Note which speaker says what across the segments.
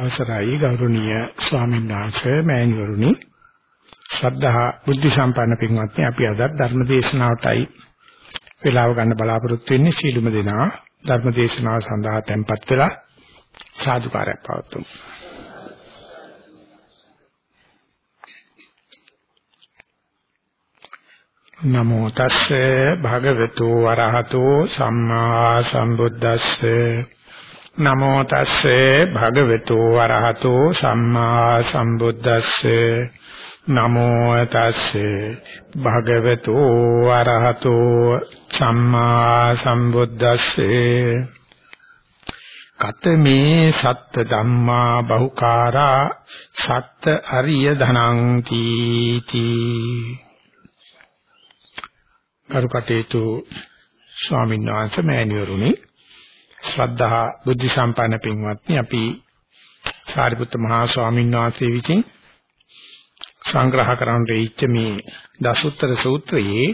Speaker 1: අවසරයි ගෞරවනීය ස්වාමීන් වහන්සේ මෑණිවරුනි. ශ්‍රද්ධා බුද්ධ සම්පන්න පින්වත්නි අපි අද ධර්ම දේශනාවටයි වේලාව ගන්න බලාපොරොත්තු වෙන්නේ. සීලුම දෙනා ධර්ම දේශනාව සඳහා tempත් වෙලා සාදුකාරයක් පවතුමු නමෝ තස්සේ භගවතු වරහතෝ සම්මා සම්බුද්දස්සේ නමෝ තස්සේ භගවතු වරහතෝ සම්මා සම්බුද්දස්සේ. නමෝ තස්සේ භගවතු වරහතෝ සම්මා සම්බුද්දස්සේ. කතමේ සත්ත ධම්මා බහුකාරා සත්ත අරිය ධනං තීති කරුකටේතු ස්වාමීන් වහන්සේ මෑණිවරුනි ශ්‍රද්ධා බුද්ධ සම්පන්න පින්වත්නි අපි සාරිපුත්ත මහා ස්වාමීන් වහන්සේ විසින් සංග්‍රහ කරන්න ඉච්ච මේ දසුත්තර සූත්‍රයේ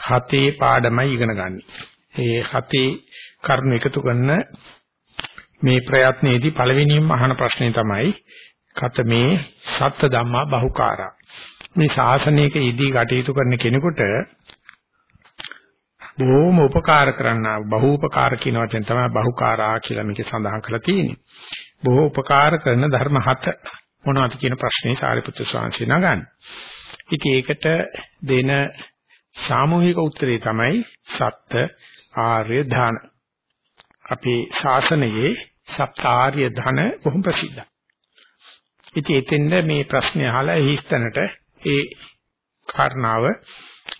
Speaker 1: හතේ පාඩමයි ඉගෙන ගන්න. ඒ හතේ කරුණු එකතු කරන මේ ප්‍රයත්නයේදී පළවෙනියෙන්ම අහන ප්‍රශ්නේ තමයි කත මේ සත්‍ය ධම්මා බහුකාරා. මේ ශාසනයක ඉදී කටයුතු කරන කෙනෙකුට බොහොම උපකාර කරන්නා බහූපකාර කියන වචෙන් තමයි බහුකාරා කියලා මේක සඳහන් කරලා තියෙන්නේ. බොහෝ උපකාර කරන ධර්ම හත මොනවද කියන ප්‍රශ්නේ සාරිපුත්‍ර ස්වාමීන් නගන්නේ. ඉතින් ඒකට දෙන සාමූහික උත්තරේ තමයි සත්‍ය ආර්ය ධන. අපේ ශාසනයේ සප්තාර්ය ධන බොහොම ප්‍රසිද්ධයි. ඉතින් එතෙන්ද මේ ප්‍රශ්නේ අහලා හිස්තැනට ඒ කාරණාව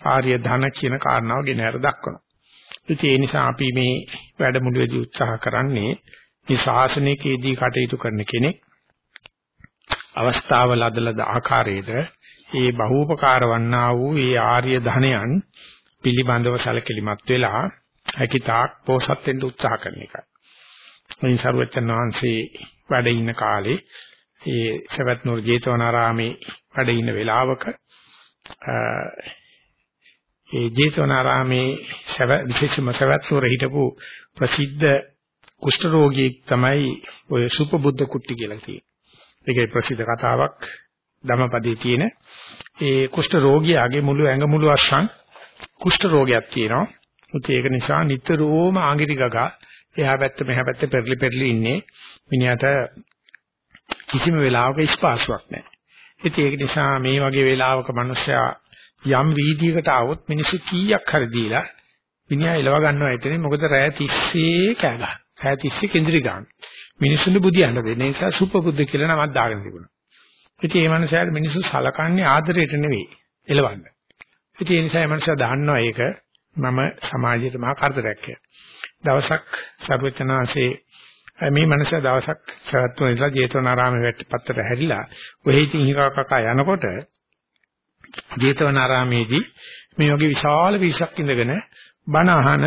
Speaker 1: ආර්ය ධන කියන කාරණාව ගෙන හර දක්වනවා. ඉතින් ඒ නිසා අපි මේ වැඩමුළුවේදී උත්සාහ කරන්නේ මේ ශාසනයකදී කටයුතු කරන කෙනෙක් අවස්ථාව ලදලද ආකාරයට ඒ බහූපකාර වන්නා වූ ඒ ආර්ය ධනයන් පිළිබඳව සැලකිලිමත් වෙලා හැකිතාක් පෝසත් වෙන්න උත්සාහ කරන එකයි. මේ සරුවචන වහන්සේ වැඩ ඉන්න කාලේ ඒ සවැත් නුවර ජේතවනාරාමේ වැඩ ඉන්න වෙලාවක ඒ ජේතවනාරාමේ සව විශේෂම සවැත්නුවර හිටපු ප්‍රසිද්ධ කුෂ්ඨ රෝගියෙක් තමයි ඔය සුපබුද්ධ කුට්ටි කියලා තියෙන්නේ. ඒකේ ප්‍රසිද්ධ කතාවක් ධම්මපදයේ තියෙන ඒ කුෂ්ඨ රෝගියාගේ මුළු ඇඟ මුළු අස්සන් කුෂ්ඨ රෝගයක් තියෙනවා. ඒක නිසා නිතරම ආගිරි ගගා එහා පැත්ත මෙහා පැත්ත පෙරලි පෙරලි ඉන්නේ මිනිහට කිසිම වෙලාවක ස්පාසුවක් නැහැ. ඉතින් ඒක නිසා මේ වගේ වෙලාවක මිනිස්සයා යම් වීදියකට આવොත් මිනිස්සු කීයක් හරි දීලා මිනිහා එලව ගන්නවා එතනින් මොකද රෑ 30 කෑ ගන්න. රෑ 30 කේන්ද්‍රි ගන්න. මිනිස්සුන්ට බුදියන්න දෙන නිසා සුපබුද්ධ කියලා නමක් දාගෙන තිබුණා. ඉතින් මේ මනුස්සයාට මිනිස්සු සලකන්නේ ආදරයට නෙවෙයි එලවන්න. ඉතින් ඒ නිසා මේ මනුස්සයා දන්නවා ඒක මම සමාජයට මහා කරදරයක් කියලා. දවසක් සර්වචනාංශේ මේ මනුස්සයා දවසක් සවැත්තුන ඉඳලා ජේතවනාරාමේ වැටපත්තට හැරිලා ඔහේ ඉතින් හිකා කකා යනකොට ජේතවනාරාමේදී මේ වගේ විශාල පිරිසක් ඉඳගෙන බණ අහන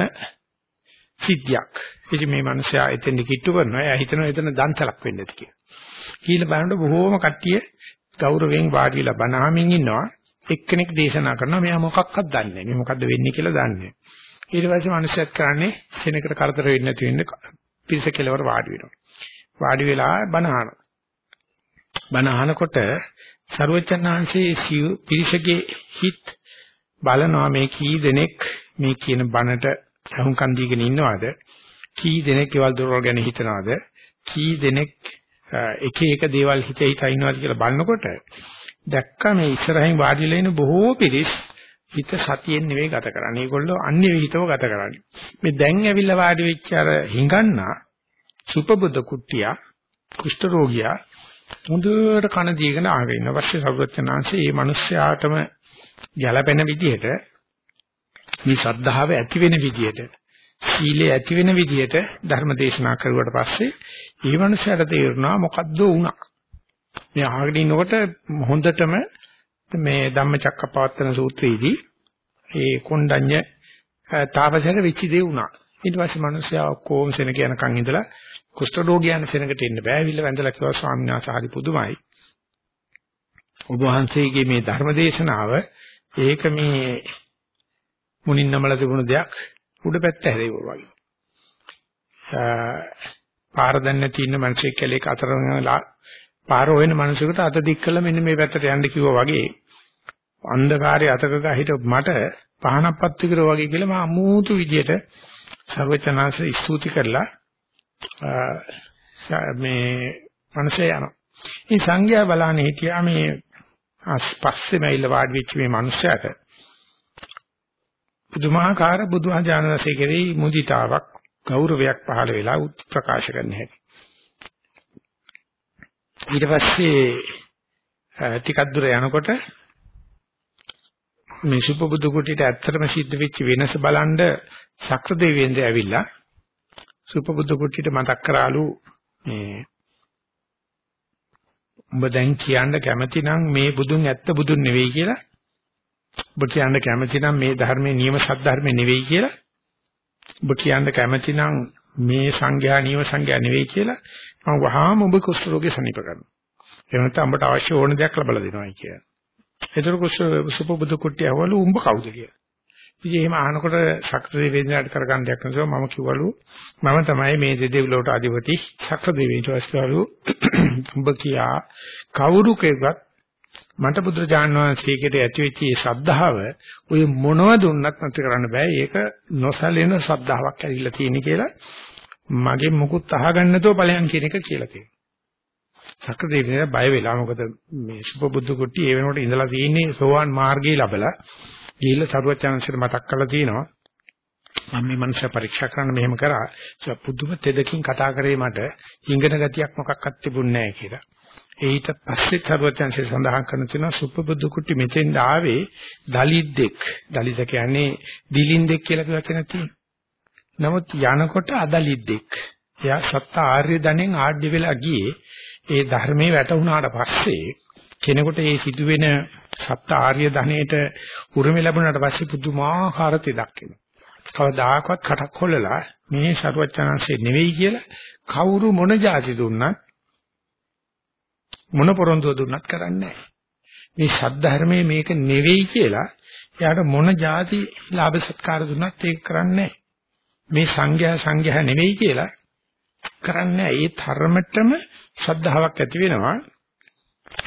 Speaker 1: සිද්ධියක්. ඉතින් මේ මිනිස්සයා එතෙන් කිට්ටු කරනවා. එයා හිතනවා එතන දන්තලක් වෙන්න ඇති කියලා. කියලා බලනකොට බොහෝම කට්ටිය ගෞරවයෙන් වාඩි වෙලා බණ අහමින් ඉන්නවා. එක්කෙනෙක් දේශනා කරනවා මෙයා මොකක්වත් දන්නේ නැහැ. මේ මොකද්ද වෙන්නේ කියලා දන්නේ නැහැ. ඊට පස්සේ මිනිස්සුත් කරන්නේ කෙනෙකුට කරදර වෙන්නේ නැති වෙන්න පිරිස කෙලවර වාඩි වෙනවා. වාඩි වෙලා බණ අහනවා. බණ අහනකොට ਸਰවචන්නාංශයේ පිරිසගේ හිත් බලනවා මේ කී දෙනෙක් මේ කියන බණට අහුම්කන් දීගෙන ඉන්නවද කී දෙනෙක් ඒවල් දොරවල් ගැන හිතනවද කී දෙනෙක් එක එක දේවල් හිත හිත ඉන්නවද කියලා බලනකොට දැක්ක මේ ඉස්සරහින් වාඩිලා ඉන්න බොහෝ පිරිස් හිත සතියෙන් නෙවෙයි ගත කරන්නේ. ඒගොල්ලෝ අන්‍ය විහිතව ගත කරන්නේ. මේ දැන් ඇවිල්ලා වාඩි වෙච්ච අර හිඟන්නා සුපබුද්ධ කුට්ටියා කුෂ්ඨ රෝගියා හොඳට කන දීගෙන ආගෙන ඉන්න පස්සේ සරුවචනාංශේ මේ මිනිස්යාටම ගැළපෙන විදිහට මේ ශ්‍රද්ධාව ඇති වෙන විදිහට සීලය ඇති වෙන විදිහට ධර්ම දේශනා කරුවට පස්සේ මේ මිනිස්යාට තේරුණා මොකද්ද වුණා. මේ ආගෙන ඉන්නකොට හොඳටම මේ ධම්මචක්කපවත්තන සූත්‍රයේදී ඒ කොණ්ඩඤ්ඤ තාපසයට වෙච්ච දේ වුණා. ඊට පස්සේ මිනිස්යා ඔක්කොම සෙනක යනකන් ඉඳලා කුෂ්ඨ රෝගියන් සෙනඟට එන්න බෑ. විල වැඳලා කිව්වා ස්වාමීන් වහන්සේ හරි පුදුමයි. ඔබ වහන්සේගේ මේ ධර්ම දේශනාව ඒක මේ මුණින් නමල තිබුණු දෙයක් උඩ පැත්ත හැරෙවුවා වගේ. පාර දන්නේ නැති ඉන්න මිනිස්සෙක් කැලේක අතරමඟලා පාර හොයන මිනිසෙකුට අත දික් කළා මෙන්න මේ පැත්තට යන්න කිව්වා වගේ අන්ධකාරයේ අතක ගහිට මට පහනක් පත්තු කරා වගේ කියලා මම අමුතු විදියට සර්වචනාංශ ස්තුති කරලා මේ මනසේ යනවා. මේ සංඝයා බලන්නේ හිටියා මේ පස්සේම ඉල්ල වාඩි වෙච්ච මේ මිනිස්සයාට පුදුමාකාර බුදුහාජානනසේ කෙරෙහි මුදිතාවක් ගෞරවයක් පහළ වෙලා ප්‍රකාශ කරන්න හැටි. ඊට පස්සේ ටිකක් දුර යනකොට මේ සුපබුදු කුටියට ඇත්තටම සිද්ධ වෙච්ච වෙනස බලන්න සක්‍ර දෙවියන්ද ඇවිල්ලා සුපබුදු කුටියට මතක් කරාලු මේ උඹ දැන් කියන්න කැමති නම් මේ බුදුන් ඇත්ත බුදුන් නෙවෙයි කියලා ඔබ කියන්න කැමති නම් මේ ධර්මයේ නියම සත්‍ය නෙවෙයි කියලා ඔබ කියන්න කැමති නම් මේ සංඝයා නියම සංඝයා නෙවෙයි කියලා මම වහාම ඔබ කුෂ්ඨ රෝගේ සනීප කරනවා. එහෙම නැත්නම් ඔබට අවශ්‍ය ඕන දෙයක් ලබා දෙනවායි කියලා. ඒතර කුෂ්ඨ සුපබුදු කුට්ටිය අවලු උඹ කවුද කියලා. ඉතින් එහෙම අහනකොට ශක්‍ර දෙවියන්ට කරගන්න දෙයක් නැතුව මම කිව්වලු මම තමයි මේ දෙදෙව්ලොවට අධිපති ශක්‍ර දෙවියන්ට වස්කවලු උඹ කියා කවුරු කෙරුවත් මට බුදුරජාණන් වහන්සේකට ඇති වෙච්ච මේ ශ්‍රද්ධාව ඔය මොනව දුන්නත් නැති කරන්න බෑ ඒක නොසැලෙන ශ්‍රද්ධාවක් ඇවිල්ලා තියෙන කියලා මගේ මුකුත් අහගන්න නැතුව ඵලයන් කියන එක කියලා තියෙනවා. සක්‍ර දෙවියන් බය වෙලා මොකද මේ සුපබුද්ධ කුට්ටි ඒ වෙනකොට ඉඳලා තියෙන්නේ සෝවාන් මාර්ගයේ ලැබලා ගිහිල්ලා සරුවචාන්සිට මතක් කරලා තියෙනවා මම මේ මනුෂ්‍ය පරීක්ෂා කරන්න මෙහෙම කරා පුදුම තෙදකින් කතා කරේ මට ඉංගන ගතියක් මොකක්වත් තිබුණේ නැහැ කියලා. ඊට පස්සේ සරුවචාන්සිට සඳහන් කරන තියෙනවා සුපබුද්ධ කුට්ටි මෙතෙන් ආවේ දලිද්දෙක්. දලිත කියන්නේ දිලින්දෙක් කියලා කියවක නැති. නමුත් යනකොට අදලිද්දෙක්. එයා සත්‍ය ආර්ය ධනෙන් ආඩ්‍ය වෙලා ගියේ ඒ ධර්මයේ වැටුණාට පස්සේ කෙනෙකුට මේ සිදුවෙන සප්ත ආර්ය ධනෙට උරුම ලැබුණාට පස්සේ පුදුමාකාර තෙදක් එනවා. කවදාකවත් කටක් හොල්ලලා මේ ਸਰවඥාන්සේ නෙවෙයි කියලා කවුරු මොන જાති දුන්නත් මොන පොරොන්දු දුන්නත් කරන්නේ මේ සද්ධර්මයේ මේක නෙවෙයි කියලා එයාට මොන જાති ලාභ සත්කාර දුන්නත් ඒක කරන්නේ මේ සංඝයා සංඝයා නෙවෙයි කියලා කරන්නේ ඒ ධර්මතම ශ්‍රද්ධාවක් ඇති වෙනවා.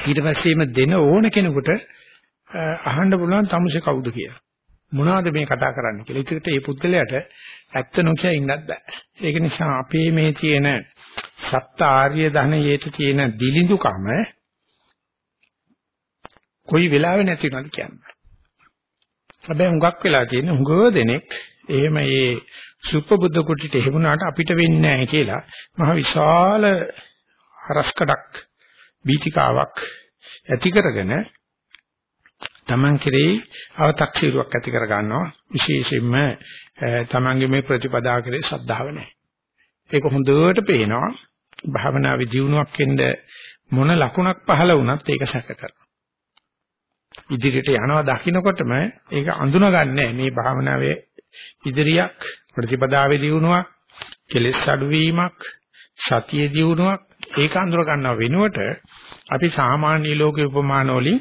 Speaker 1: ඊට පස්සේම දෙන ඕන කෙනෙකුට අහන්න පුළුවන් තමුසේ කවුද කියලා. මොනවද මේ කතා කරන්නේ කියලා. ඒකට මේ පුද්ගලයාට ඇත්ත නොකිය ඉන්නත් බෑ. ඒක නිසා අපේ මේ තියෙන සත්‍ය ආර්ය ධනයේට තියෙන දිලිඳුකම කොයි වෙලාවෙ නැති වෙනවද කියන්නේ. හැබැයි හුඟක් වෙලා තියෙන හුඟව දෙනෙක් එහෙම මේ සුපබුද්ධ කුටිට එහෙමුණාට අපිට වෙන්නේ නැහැ කියලා මහ විශාල හරස්කඩක් බීතිකාවක් ඇති කරගෙන තමන් කෙරෙහි අව탁සීරුවක් ඇති කර ගන්නවා විශේෂයෙන්ම තමන්ගේ මේ ප්‍රතිපදාව කෙරෙහි ශ්‍රද්ධාව නැහැ. ඒක හොඳට පේනවා භාවනාවේ ජීවුණක් වෙන්න මොන ලකුණක් පහළ වුණත් ඒක සැක කරනවා. ඉදිරියට යනවා දකින්නකොටම ඒක අඳුනගන්නේ මේ භාවනාවේ ඉදිරියක් ප්‍රතිපදාවේ දියුණුවක් කෙලෙස් අඩුවීමක් සතිය දියුණුවක් ඒක අඳුර ගන්නව වෙනුවට අපි සාමාන්‍ය ලෝකේ උපමාන වලින්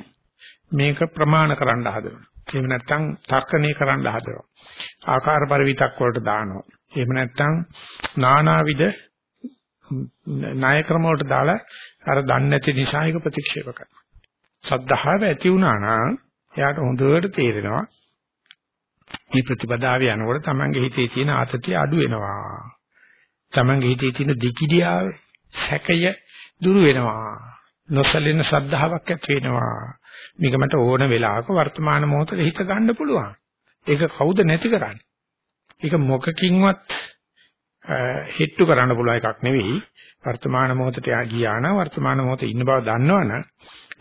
Speaker 1: මේක ප්‍රමාණ කරන්න හදනවා. එහෙම නැත්නම් තර්කණය කරන්න හදනවා. ආකාර පරිවිතක් වලට දානවා. එහෙම නැත්නම් නානාවිද ණය ක්‍රම වලට දාලා අර දන්නේ නැති නිසා ඒක ප්‍රතික්ෂේප කරනවා. සද්ධාව ඇති වුණා නම් එයාට හොඳට තේරෙනවා මේ ප්‍රතිපදාවේ යනකොට තමන්ගේ හිතේ තියෙන ආතතිය අඩු වෙනවා. තමන්ගේ හිතේ තියෙන දිකිඩියාව, සැකය දුරු වෙනවා. නොසලින ශ්‍රද්ධාවක් ඇති වෙනවා. මේක මට ඕන වෙලාවක වර්තමාන මොහොතේ හිත ගන්න පුළුවන්. ඒක කවුද නැති කරන්නේ? ඒක මොකකින්වත් හිට්ටු කරන්න පුළුවන් එකක් නෙවෙයි. වර්තමාන මොහොතට ගියා නම් වර්තමාන මොහොතේ ඉන්න බව දන්නවනම්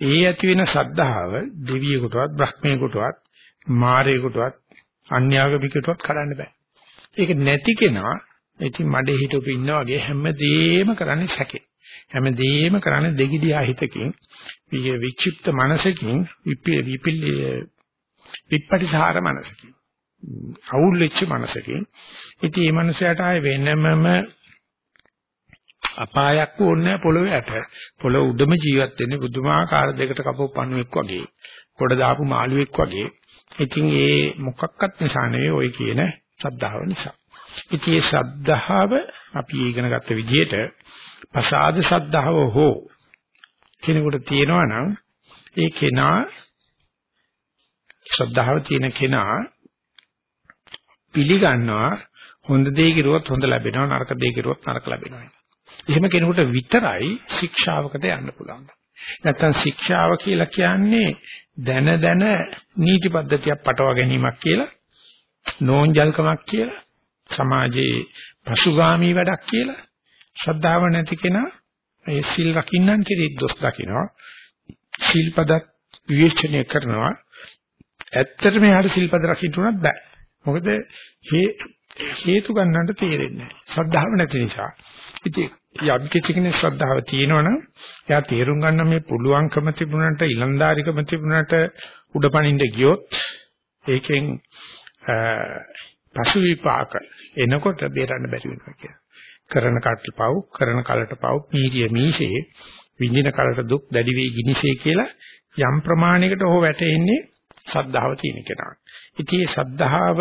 Speaker 1: ඒ ඇති වෙන ශ්‍රද්ධාව දෙවියෙකුටවත් බ්‍රහ්මයෙකුටවත් මාරයෙකුටවත් අන්‍යාගමිකටවත් කඩන්න බෑ. ඒක නැති කෙනා ඉතින් මඩේ හිටපු ඉන්නා වගේ හැමදේම කරන්නේ සැකේ. හැමදේම කරන්නේ දෙගිඩියා හිතකින් විචිප්ත මනසකින් විපිල් විපටිසාර මනසකින් අවුල් වෙච්ච මනසකින්. ඉතින් මේ මනසට ආයේ වෙනමම අපායක් ඕනේ පොළොවේ යට පොළොව උඩම ජීවත් වෙන්නේ බුදුමාකාර දෙකට කපපු පණුවෙක් වගේ කොට දාපු මාළුවෙක් වගේ. ඉතින් ඒ මොකක්වත් නිසා නෙවෙයි ඔය කියන ශ්‍රද්ධාව නිසා. ඉතින් මේ ශ්‍රද්ධාව අපි ඉගෙන ගත්ත විදිහට පසාද ශ්‍රද්ධාව හෝ කෙනෙකුට තියෙනවා නම් ඒ කෙනා ශ්‍රද්ධාව තියෙන කෙනා පිළිගන්නවා හොඳ දේ කිරුවොත් හොඳ ලැබෙනවා නරක දේ කිරුවොත් නරක ලැබෙනවා. එහෙම කෙනෙකුට විතරයි ශික්ෂාවකට යන්න පුළුවන්. නැත්තම් ශික්ෂාව කියලා කියන්නේ දැන දැන නීති පද්ධතියක් පටව ගැනීමක් කියලා නෝන්ජල්කමක් කියලා සමාජයේ පසුගාමී වැඩක් කියලා ශ්‍රද්ධාව නැති කෙනා ඒ සිල් රකින්නන් කෙරෙහි දොස් දකිනවා. සිල්පදත් විවේචනය කරනවා. ඇත්තටම යාට සිල්පද රකින්න උනත් බෑ. මොකද හේතු ගන්නට තේරෙන්නේ නැහැ ශ්‍රද්ධාව නැති නිසා. ඉතින් යම් කිසි කෙනෙක් ශ්‍රද්ධාව තියෙනවනම් එයා තේරුම් ගන්න මේ පුළුවන්කම තිබුණාට ඊලන්දාරිකම තිබුණාට උඩපණින්න ගියොත් ඒකෙන් පසු විපාක එනකොට බේරන්න බැරි වෙනවා කියලා. කරන කටට පව් කරන කලට පව් පීරිය මීසේ විඳින කලට දුක් දැඩි වේ ගිනිසේ කියලා යම් ප්‍රමාණයකට හෝ වැටෙන්නේ සද්ධාව තියෙන කෙනා. ඉතින් මේ සද්ධාව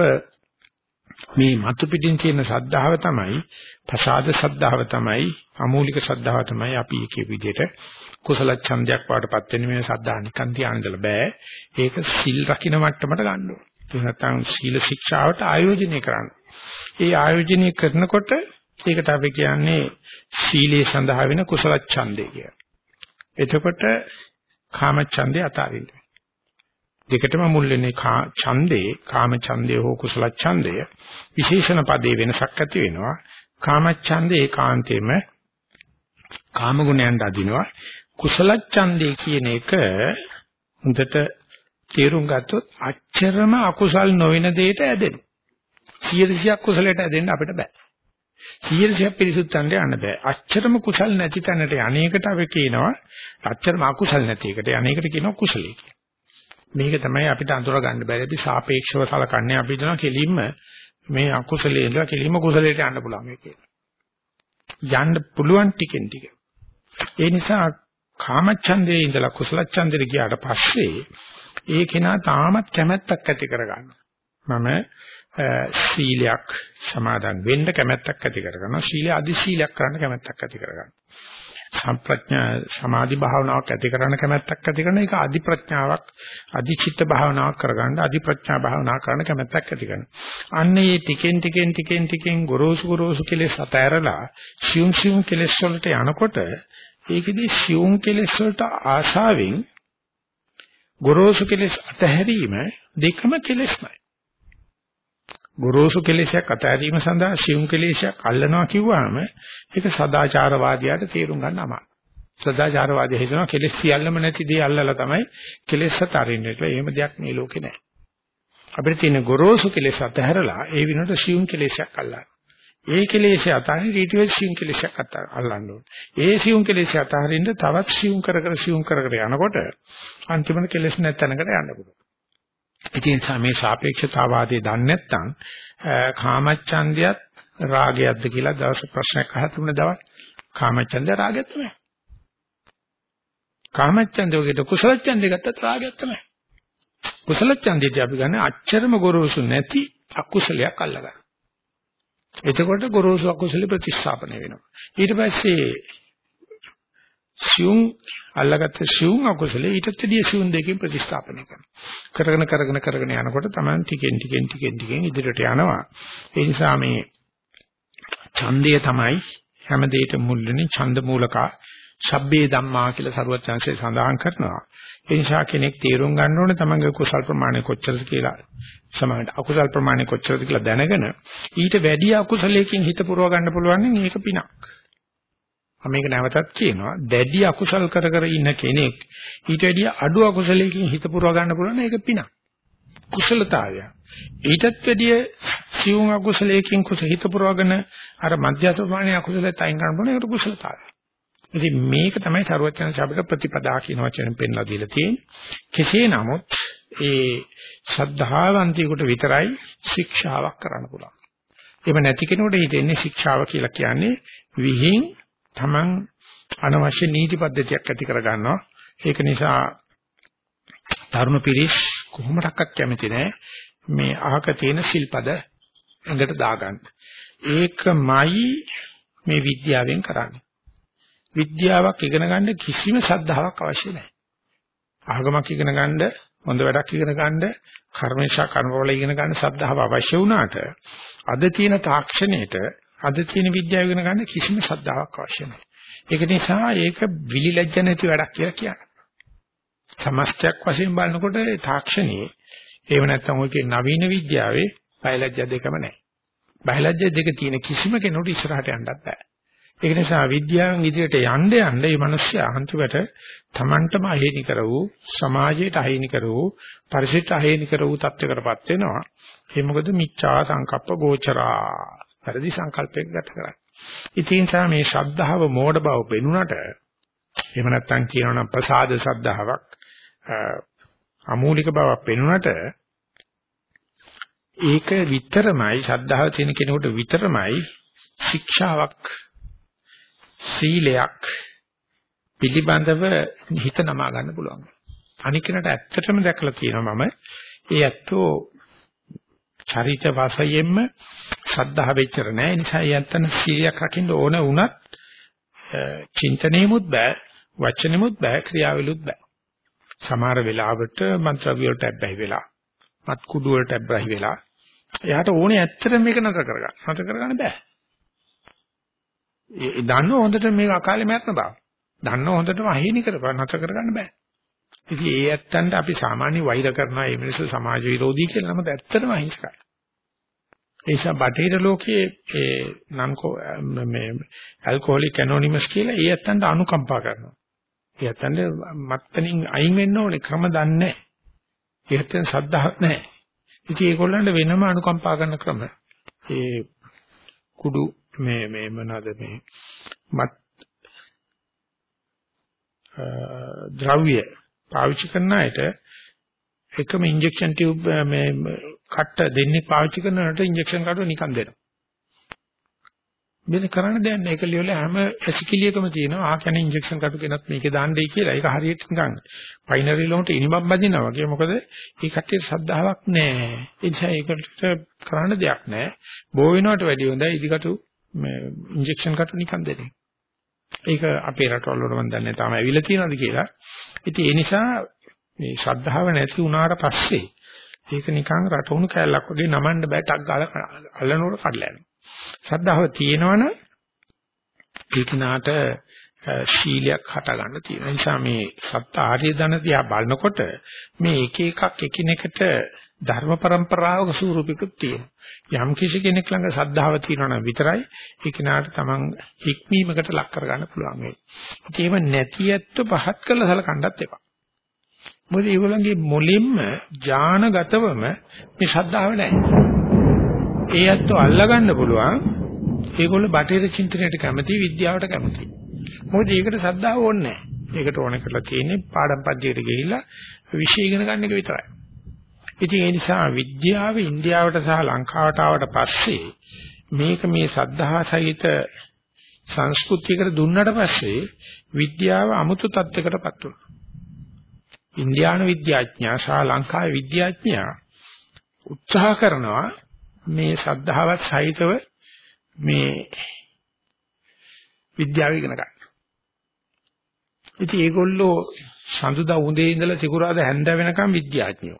Speaker 1: මේ මතු පිටින් තියෙන සද්ධාව තමයි ප්‍රසාද සද්ධාව තමයි අමූලික සද්ධාව තමයි අපි එකේ විදිහට කුසල ඡන්දයක් වඩපත් වෙන මේ සද්ධා නිකන් තියානදලා බෑ. ඒක සිල් රකින්න මට්ටමට ගන්න ඕනේ. ඒ නැත්නම් සීල ශික්ෂාවට ආයෝජනය කරන්න. ඒ ආයෝජනය කරනකොට ඒකට අපි කියන්නේ සීලයේ සඳහා වෙන කුසල ඡන්දය කියලා. එතකොට කාම ඡන්දය අතාරින්න. දෙකටම මුල් වෙන්නේ ඡන්දේ, කාම ඡන්දය හෝ කුසල ඡන්දය. විශේෂණ පදේ වෙනසක් ඇති වෙනවා. කාම ඡන්දේ ඒකාන්තයෙන්ම කාම ගුණයන්ට අදිනවා. කුසල ඡන්දේ කියන එක හොඳට තේරුම් ගත්තොත් අච්චරම අකුසල් නොවන දෙයට ඇදෙනවා. 100ක් කුසලයට ඇදෙන්න අපිට බෑ. 100ක් පිරිසුත්තන්ට යන්න බෑ. අච්චරම කුසල් නැති තැනට අනේකට අපි කියනවා අච්චරම අකුසල් නැති එකට අනේකට කියනවා කුසලයේ කියලා. මේක තමයි අපිට අඳුර ගන්න බැරි අපි සාපේක්ෂව සලකන්නේ අපි හිතනවා කෙලින්ම මේ අකුසලයේ ඉඳලා කෙලින්ම කුසලයට යන්න පුළුවන් මේ කියලා. යන්න පුළුවන් ටිකෙන් ටික. ඒ නිසා කාමච්ඡන්දේ ඉඳලා කුසලච්ඡන්දේ ගියාට පස්සේ ඒ කෙනා තාමත් කැමැත්තක් ඇති කරගන්නවා. මම සීලයක් සමාදන් වෙන්න කැමැත්තක් ඇති කරගන්නවා. සීලය අදි සීලයක් කරන්න කැමැත්තක් ඇති කරගන්නවා. සම්ප්‍රඥා සමාධි භාවනාවක් ඇති කරන්න කැමැත්තක් ඇති කරන එක අදි ප්‍රඥාවක් අදි චිත්ත භාවනාවක් කරගන්න අදි ප්‍රඥා භාවනාවක් කරන්න කැමැත්තක් ඇති කරන. අන්න මේ ටිකෙන් ටිකෙන් ටිකෙන් ටිකෙන් ගොරෝසු ගොරෝසු කෙලෙස් අතහැරලා සියුම් සියුම් කෙලෙස් වලට යනකොට ඒකෙදි සියුම් කෙලෙස් වලට ආශාවෙන් ගොරෝසු කෙලෙස් අතහැරීම දෙකම කෙලෙස්මයි. ගොරෝසු කෙලෙසයක් අතහැරීම සඳහා සියුම් කෙලෙසයක් අල්ලනවා කිව්වහම ඒක සදාචාරවාදියාට තේරුම් ගන්න අමාරුයි. සදාචාරවාදී හිතනවා කෙලෙස් සියල්ලම නැති දේ අල්ලලා තමයි කෙලෙස් අතරින්නේ කියලා. එහෙම දෙයක් මේ ලෝකේ නැහැ. අපිට තියෙන ගොරෝසු කෙලෙස් අතහැරලා ඒ විනෝඩ සියුම් කෙලෙසයක් අල්ලන්න. ඒ කෙලෙස් අතරින් ඊට වෙස් සියුම් කෙලෙසයක් අල්ලන්න ඕනේ. ඒ සියුම් කෙලෙස් අතරින් තවත් සියුම් කර කර සියුම් කර කර යනකොට අන්තිමට කෙලෙස් නැත්නම්කට යන්න පුළුවන්. ඉතින් මේ සාපේක්ෂතාවාදී දන්නේ නැත්නම් කාමච්ඡන්දයත් රාගයක්ද කියලා දවස් ප්‍රශ්නයක් අහලා තිබුණ දවස් කාමච්ඡන්දය රාගයක් තමයි. කාමච්ඡන්දයකට කුසලච්ඡන්දය ගත්තත් රාගයක් තමයි. කුසලච්ඡන්දයදී අපි ගන්න අච්චරම ගොරෝසු නැති අකුසලයක් අල්ලගන්න. එතකොට ගොරෝසු අකුසල ප්‍රතිස්ථාපනය වෙනවා. ඊට පස්සේ සියුම් අල්ලගත්ත සියුම් අකුසලේ ඊටත් වැඩිය සියුම් දෙකකින් ප්‍රතිස්ථාපනය කරනවා. කරගෙන කරගෙන කරගෙන යනකොට තමයි ටිකෙන් ටිකෙන් ටිකෙන් ටිකෙන් ඉදිරියට යනවා. ඒ නිසා මේ ඡන්දය තමයි හැම දෙයකම මුල් වෙන්නේ ඡන්ද මූලකා සබ්බේ ධම්මා කියලා සරුවත් chance සඳහන් කරනවා. ඒ නිසා කෙනෙක් තේරුම් ගන්න ඕනේ තමන්ගේ කුසල් ප්‍රමාණය කොච්චරද කියලා. සමහරවිට අකුසල් ප්‍රමාණය කොච්චරද කියලා දැනගෙන ඊට වැඩි අකුසලයකින් හිත පුරව ගන්න පුළුවන් නම් ඒක පිනක්. මම මේක නැවතත් කියනවා. දැඩි අකුසල් කර කර ඉන්න කෙනෙක් ඊට වැඩිය අඩු අකුසලයකින් හිත පුරව ගන්න පුළුවන් ඒක පිනක්. කුසලතාවය. ඊටත් වැඩිය සියුම් අකුසලයකින් කුස හිත පුරවගෙන අර මධ්‍යස්ථ ප්‍රමාණයේ අකුසලයට අයින් කරන්න පුළුවන් ඒකට කුසලතාවය. ඉතින් මේක තමයි සරුවචන ශබ්ද ප්‍රතිපදා කියන වචනෙන් පෙන්ලා දීලා තියෙන්නේ. කෙසේ නමුත් ඒ ශ්‍රද්ධාවන්තියෙකුට විතරයි ශික්ෂාවක් කරන්න පුළුවන්. එහෙම නැති කෙනෙකුට හිතෙන්නේ ශික්ෂාව කියලා කියන්නේ විහිං Taman අනවශ්‍ය නීති පද්ධතියක් ඇති කර ගන්නවා. ඒක නිසා තරුණ පිරිස් කොහොමඩක්වත් කැමති නැහැ මේ අහක තියෙන සිල්පද ඇඟට දාගන්න. ඒකමයි මේ විද්‍යාවෙන් කරන්නේ. විද්‍යාවක් ඉගෙන ගන්න කිසිම ශ්‍රද්ධාවක් අවශ්‍ය නැහැ. ආගමක් ඉගෙන ගන්න, හොඳ වැඩක් ඉගෙන ගන්න, කර්මේශා කර්මවල ඉගෙන ගන්න ශ්‍රද්ධාව අවශ්‍ය වුණාට අද තියෙන තාක්ෂණයට, අද තියෙන විද්‍යාව ඉගෙන ගන්න කිසිම ශ්‍රද්ධාවක් අවශ්‍ය නැහැ. ඒක නිසා ඒක විලිලැජ්ජ නැති වැඩක් කියලා කියන්නේ. සමස්තයක් වශයෙන් බලනකොට තාක්ෂණයේ එහෙම නැත්නම් ඔයකේ නවීන විද්‍යාවේ බයලජ්‍ය දෙකම නැහැ. බයලජ්‍ය දෙක තියෙන කිසිම කෙනෙකුට ඉස්සරහට යන්නත් බෑ. ඒක නිසා විද්‍යාවෙන් ඉදිරියට යන්න යන්න මේ මිනිස්සු අන්තිමට Tamanටම අහේනි කර වූ සමාජයට අහේනි කර වූ පරිසරයට අහේනි කර වූ තත්ත්වයකටපත් වෙනවා. ඒ මොකද මිච්ඡා සංකප්ප ගෝචරා. පරිදි සංකල්පයක් ගත කරන්නේ. ඉතින් මේ ශ්‍රද්ධාව මෝඩ බව පෙනුනට එහෙම නැත්නම් කියනවනම් ප්‍රසාද ශ්‍රද්ධාවක් අමූලික බවක් පෙනුනට ඒක විතරමයි ශ්‍රද්ධාව තියෙන කෙනෙකුට විතරමයි ශික්ෂාවක් සීලයක් පිළිබඳව හිත නමා ගන්න පුළුවන්. අනිකනට ඇත්තටම දැකලා තියෙනවා මම ඒ ඇත්තෝ චරිත වාසයෙන්ම ශ්‍රද්ධාව වෙච්චර නෑ. ඒ නිසා ඒ ඇත්තන සීලයක් රකින්න ඕන වුණත් චින්තනෙමුත් බෑ, වචනෙමුත් බෑ, ක්‍රියාවෙලුත් බෑ. සමහර වෙලාවට මන්ත්‍රව්‍ය වලට ඇබ්බැහි වෙලා, මත් කුඩු වලට ඇබ්බැහි වෙලා එයාට ඕනේ ඇත්තටම මේක නතර කරගන්න. නතර කරගන්න බෑ. ඒ දන්නව හොඳට මේක අකාලේ මැරෙන බව. දන්නව හොඳටම අහිමි කරපන් නතර කරගන්න බෑ. ඉතින් ඒ ඇත්තන්ට අපි සාමාන්‍ය වෛර කරනවා මේ මිනිස්සු සමාජ විරෝධී කියලා නමුත් ඇත්තටම අහිංසකයි. ඒ නිසා බටහිර ලෝකයේ ඒ නන්කෝ මේ ඇල්කොහොලික් ඇනොනිමස් කියලා ඒ ඇත්තන්ට අනුකම්පා කරනවා. ඒ ඇත්තන්ට මත්පැනින් අයින් වෙන්න ඕනේ ක්‍රම දන්නේ නැහැ. ඒ ඇත්තන් සද්ධාහක් නැහැ. ඉතින් ඒගොල්ලන්ට වෙනම අනුකම්පා කරන ක්‍රම. ඒ කුඩු මේ මේ මොනවාද මේ මත් ද්‍රව්‍ය පාවිච්චි කරන අයට එකම ඉන්ජෙක්ෂන් ටියුබ් මේ කට්ට දෙන්නේ පාවිච්චි කරනකොට ඉන්ජෙක්ෂන් කටුව නිකන් දෙනවා. මෙන්න කරන්න දෙයක් නැහැ. ඒක ලියවල හැම ඇසිකිලියකම තියෙනවා. ආ කියන්නේ ඉන්ජෙක්ෂන් කටු කෙනත් මේකේ දාන්නයි කියලා. ඒක හරියට නිකන් පයිනරි ලොන්ට ඉනිමක් බදිනවා වගේ. මොකද මේ කට්ටියට ශ්‍රද්ධාවක් නැහැ. ඒ නිසා ඒකට කරන්න දෙයක් නැහැ. බෝ වෙනවට වැඩිය හොඳයි ඉදිකටු මේ ඉන්ජෙක්ෂන් කටු නිකන් දෙන්නේ. ඒක අපේ රටවල වල මම දන්නේ තාම ඇවිල්ලා තියෙනවද කියලා. ඉතින් ඒ නිසා මේ ශ්‍රද්ධාව නැති වුණාට පස්සේ ඒක නිකන් රටවුණු කැලලක් වගේ නමන්න බෑ ටක් ගාලා අල්ලනකොට කඩලා යනවා. ශ්‍රද්ධාව තියෙනවනම් ඒ කිනාට ශීලයක් හට ගන්න තියෙන නිසා මේ සත්‍ය ආර්ය ධන දිහා බලනකොට මේ එක එකක් එකිනෙකට ධර්ම પરම්පරාවක ස්වරූපිකුත් තියෙනවා. යම් කිසි කෙනෙක් ළඟ ශ්‍රද්ධාව තියෙනවා නම් විතරයි ඒ කෙනාට තමන් හික්මීමකට ලක් කරගන්න පුළුවන් වෙන්නේ. ඒකම නැති ඇත්ත පහත් කරලා සලකන්නත් එපා. මොකද ඒගොල්ලන්ගේ මොළෙන්ම ඥානගතවම මේ ශ්‍රද්ධාව නැහැ. ඒ අත්ව අල්ලගන්න පුළුවන් ඒගොල්ලෝ බටේර චින්තනයට කැමති විද්‍යාවට කැමති. මොකද ඒකට ශ්‍රද්ධාව ඕනේ නැහැ. ඒකට ඕන කරලා තියෙන්නේ පාඩම් පද්ධතියට ගිහිල්ලා විෂය ඉගෙන ගන්න එක විතරයි. ඉතින් ඒ නිසා විද්‍යාව ඉන්දියාවට සහ ලංකාවට ආවට පස්සේ මේක මේ සද්ධා සහිත සංස්කෘතියකට දුන්නට පස්සේ විද්‍යාව අමුතු තත්යකටපත් වුණා. ඉන්දියානු විද්‍යාඥයා සහ ලංකාවේ විද්‍යාඥයා උත්සාහ කරනවා මේ ශ්‍රද්ධාවත් සහිතව මේ විද්‍යාව ඉගෙන ගන්න. ඉතින් ඒගොල්ලෝ සඳුදා උදේ ඉඳලා සිකුරාදා හැන්ද වෙනකම් විද්‍යාඥයෝ.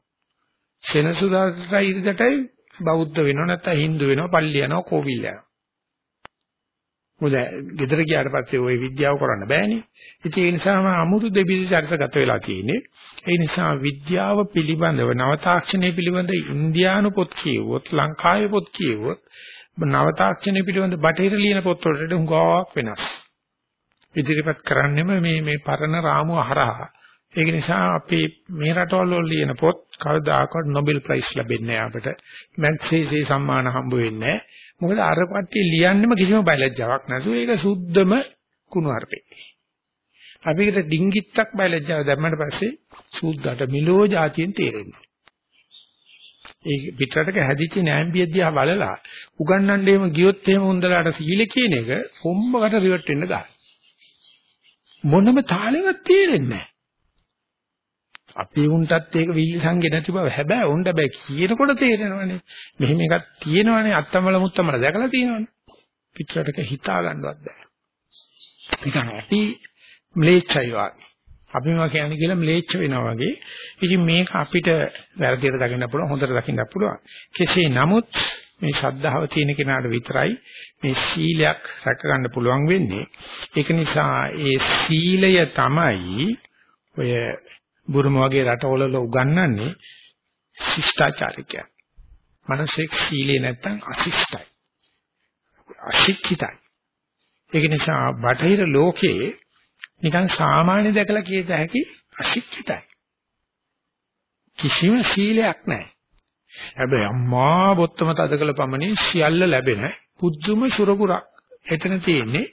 Speaker 1: සෙනසුදාටයි ඉරිදටයි බෞද්ධ වෙනව නැත්නම් හින්දු වෙනව පල්ලි යනවා කෝවිල් යනවා. මොකද ගෙදර ගියාට පස්සේ ওই විද්‍යාව කරන්න බෑනේ. ඉතින් ඒ නිසාම අමුතු දෙබිදි චර්චගත වෙලා තියෙන්නේ. ඒ නිසා විද්‍යාව පිළිබඳව නව තාක්ෂණය පිළිබඳ ඉන්දියානු පොත් කියවුවොත් ලංකාවේ පොත් කියවුවොත් නව තාක්ෂණය පිළිබඳ බටහිර ලියන පොත් වලට හුඟක් වෙනස්. ඉදිරිපත් කරන්නෙම මේ මේ පරණ රාමුව හරහා. ඒක නිසා අපි මේ රටවල් වල ලියන පොත් කවදාකවත් Nobel Prize ලැබෙන්නේ නැහැ අපිට. මැග්සීසී සම්මාන හම්බ වෙන්නේ නැහැ. මොකද අර කට්ටිය ලියන්නෙම කිසිම බයලජ්ජාවක් නැතුව ඒක සුද්ධම කුණු හarpේ. අපිට ඩිංගිත්තක් බයලජ්ජාව දැම්මට පස්සේ සුද්ධට මිලෝ જાතියෙන් තේරෙන්නේ. ඒ පිටරටක හැදිච්ච නෑම්බිය දිහා බලලා උගන්නන්න එහෙම ගියොත් එහෙම හොඳලාට සීල කියන එක කොම්බකට රිවර්ට් වෙන්න ගන්න. මොනම තාලෙවත් තේරෙන්නේ නැහැ. අපි උන්ටත් ඒක විල්ලි සංගේ නැති බව හැබැයි උන්ට බෑ කියනකොට තේරෙනවනේ. මෙහෙම එකක් තියෙනවනේ අත්තමල මුත්තමල දැකලා තියෙනවනේ. පිටරටක හිතා ගන්නවත් බෑ. නිකන් අපි ම්ලේච්ඡයි වාගේ. අපි මේවා කියන්නේ කියලා ම්ලේච්ඡ වෙනවා වගේ. ඉතින් මේක අපිට වැරදියට දකින්න පුළුවන් හොඳට දකින්න පුළුවන්. කෙසේ නමුත් මේ ශ්‍රද්ධාව තියෙන කෙනාට විතරයි මේ සීලයක් රැක ගන්න පුළුවන් වෙන්නේ. ඒක නිසා ඒ සීලය තමයි ඔය බුරුම වගේ රටවල උගන්වන්නේ ශිෂ්ටාචාරිකය. මනසෙක් සීලේ නැත්තම් අශිෂ්ටයි. අශික්ෂිතයි. ඒක නිසා බටහිර ලෝකයේ නිකන් සාමාන්‍ය දැකලා කියත හැකි අශික්ෂිතයි. කිසිම සීලයක් නැහැ. හැබැයි අම්මා බොත්තම තද කළ පමණින් සියල්ල ලැබෙන පුදුම සුරපුරක් එතන තියෙන්නේ.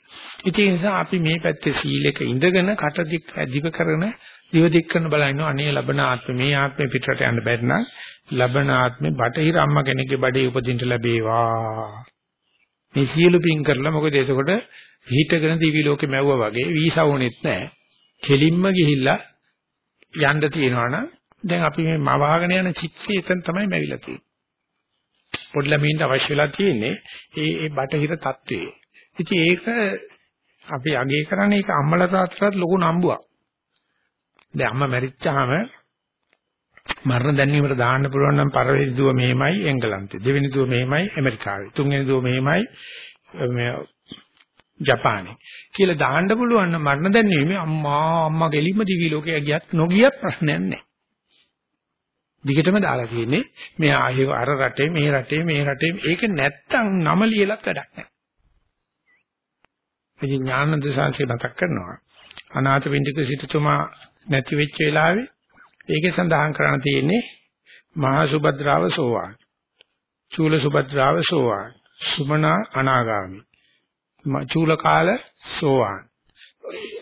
Speaker 1: ඉතින් ඒ නිසා අපි මේ පැත්තේ සීලෙක ඉඳගෙන කට දික් දිව කරන දිව දික් කරන බලනවා අනේ ලබන ආත්මේ මේ ආත්මේ පිටරට යන්න බැරි නම් ලබන ආත්මේ බටහිර අම්මා කෙනෙක්ගේ බඩේ උපදින්න ලැබේවා. මේ සියලු පින් කරලා මොකද එතකොට හිතගෙන දිවි ලෝකේ මැව්වා වගේ වීසා ඕනෙත් නැහැ. කෙලින්ම ගිහිල්ලා යන්න තියනවා නම් දැන් අපි මේ මවාගෙන යන චිත්තය එතන තමයි මැවිලා තියෙන්නේ. පොඩි ළමයින්ට අවශ්‍ය වෙලා තියෙන්නේ ඒ ඒ බටහිර தત્ත්වයේ. ඉතින් ඒක අපි අගේ කරන්නේ ඒක අම්මලා තාත්තලාට ලොකු නම්බුවක්. දැන් අම්මා මැරිච්චාම මරණ දැන්වීමට දාන්න පුළුවන් නම් පළවෙනි දුව මෙහෙමයි එංගලන්තේ දෙවෙනි දුව මෙහෙමයි ඇමරිකාවේ තුන්වෙනි දුව මෙහෙමයි මේ ජපානේ කියලා දාන්න පුළුවන් නම් මරණ දැන්වීමේ අම්මා අම්මා ගෙලින්ම දිවි ලෝකයේ ගියත් නොගියත් ප්‍රශ්නයක් නැහැ. දිගටම දාලා තියෙන්නේ මේ ආයෙ අර රටේ මේ රටේ මේ රටේ ඒක නැත්තම් නම ලියලත් වැඩක් නැහැ. ඉතින් ඥානන්ද සාංශය මතක් කරනවා අනාථ පින්ඩික සිටුතුමා නැති වෙච්ච වෙලාවේ ඒකේ සඳහන් කරන්න තියෙන්නේ මහා සුභද්‍රාව සෝවාන්. චූල සුභද්‍රාව සෝවාන්. සුමනා අනාගාමි. චූල කාල සෝවාන්.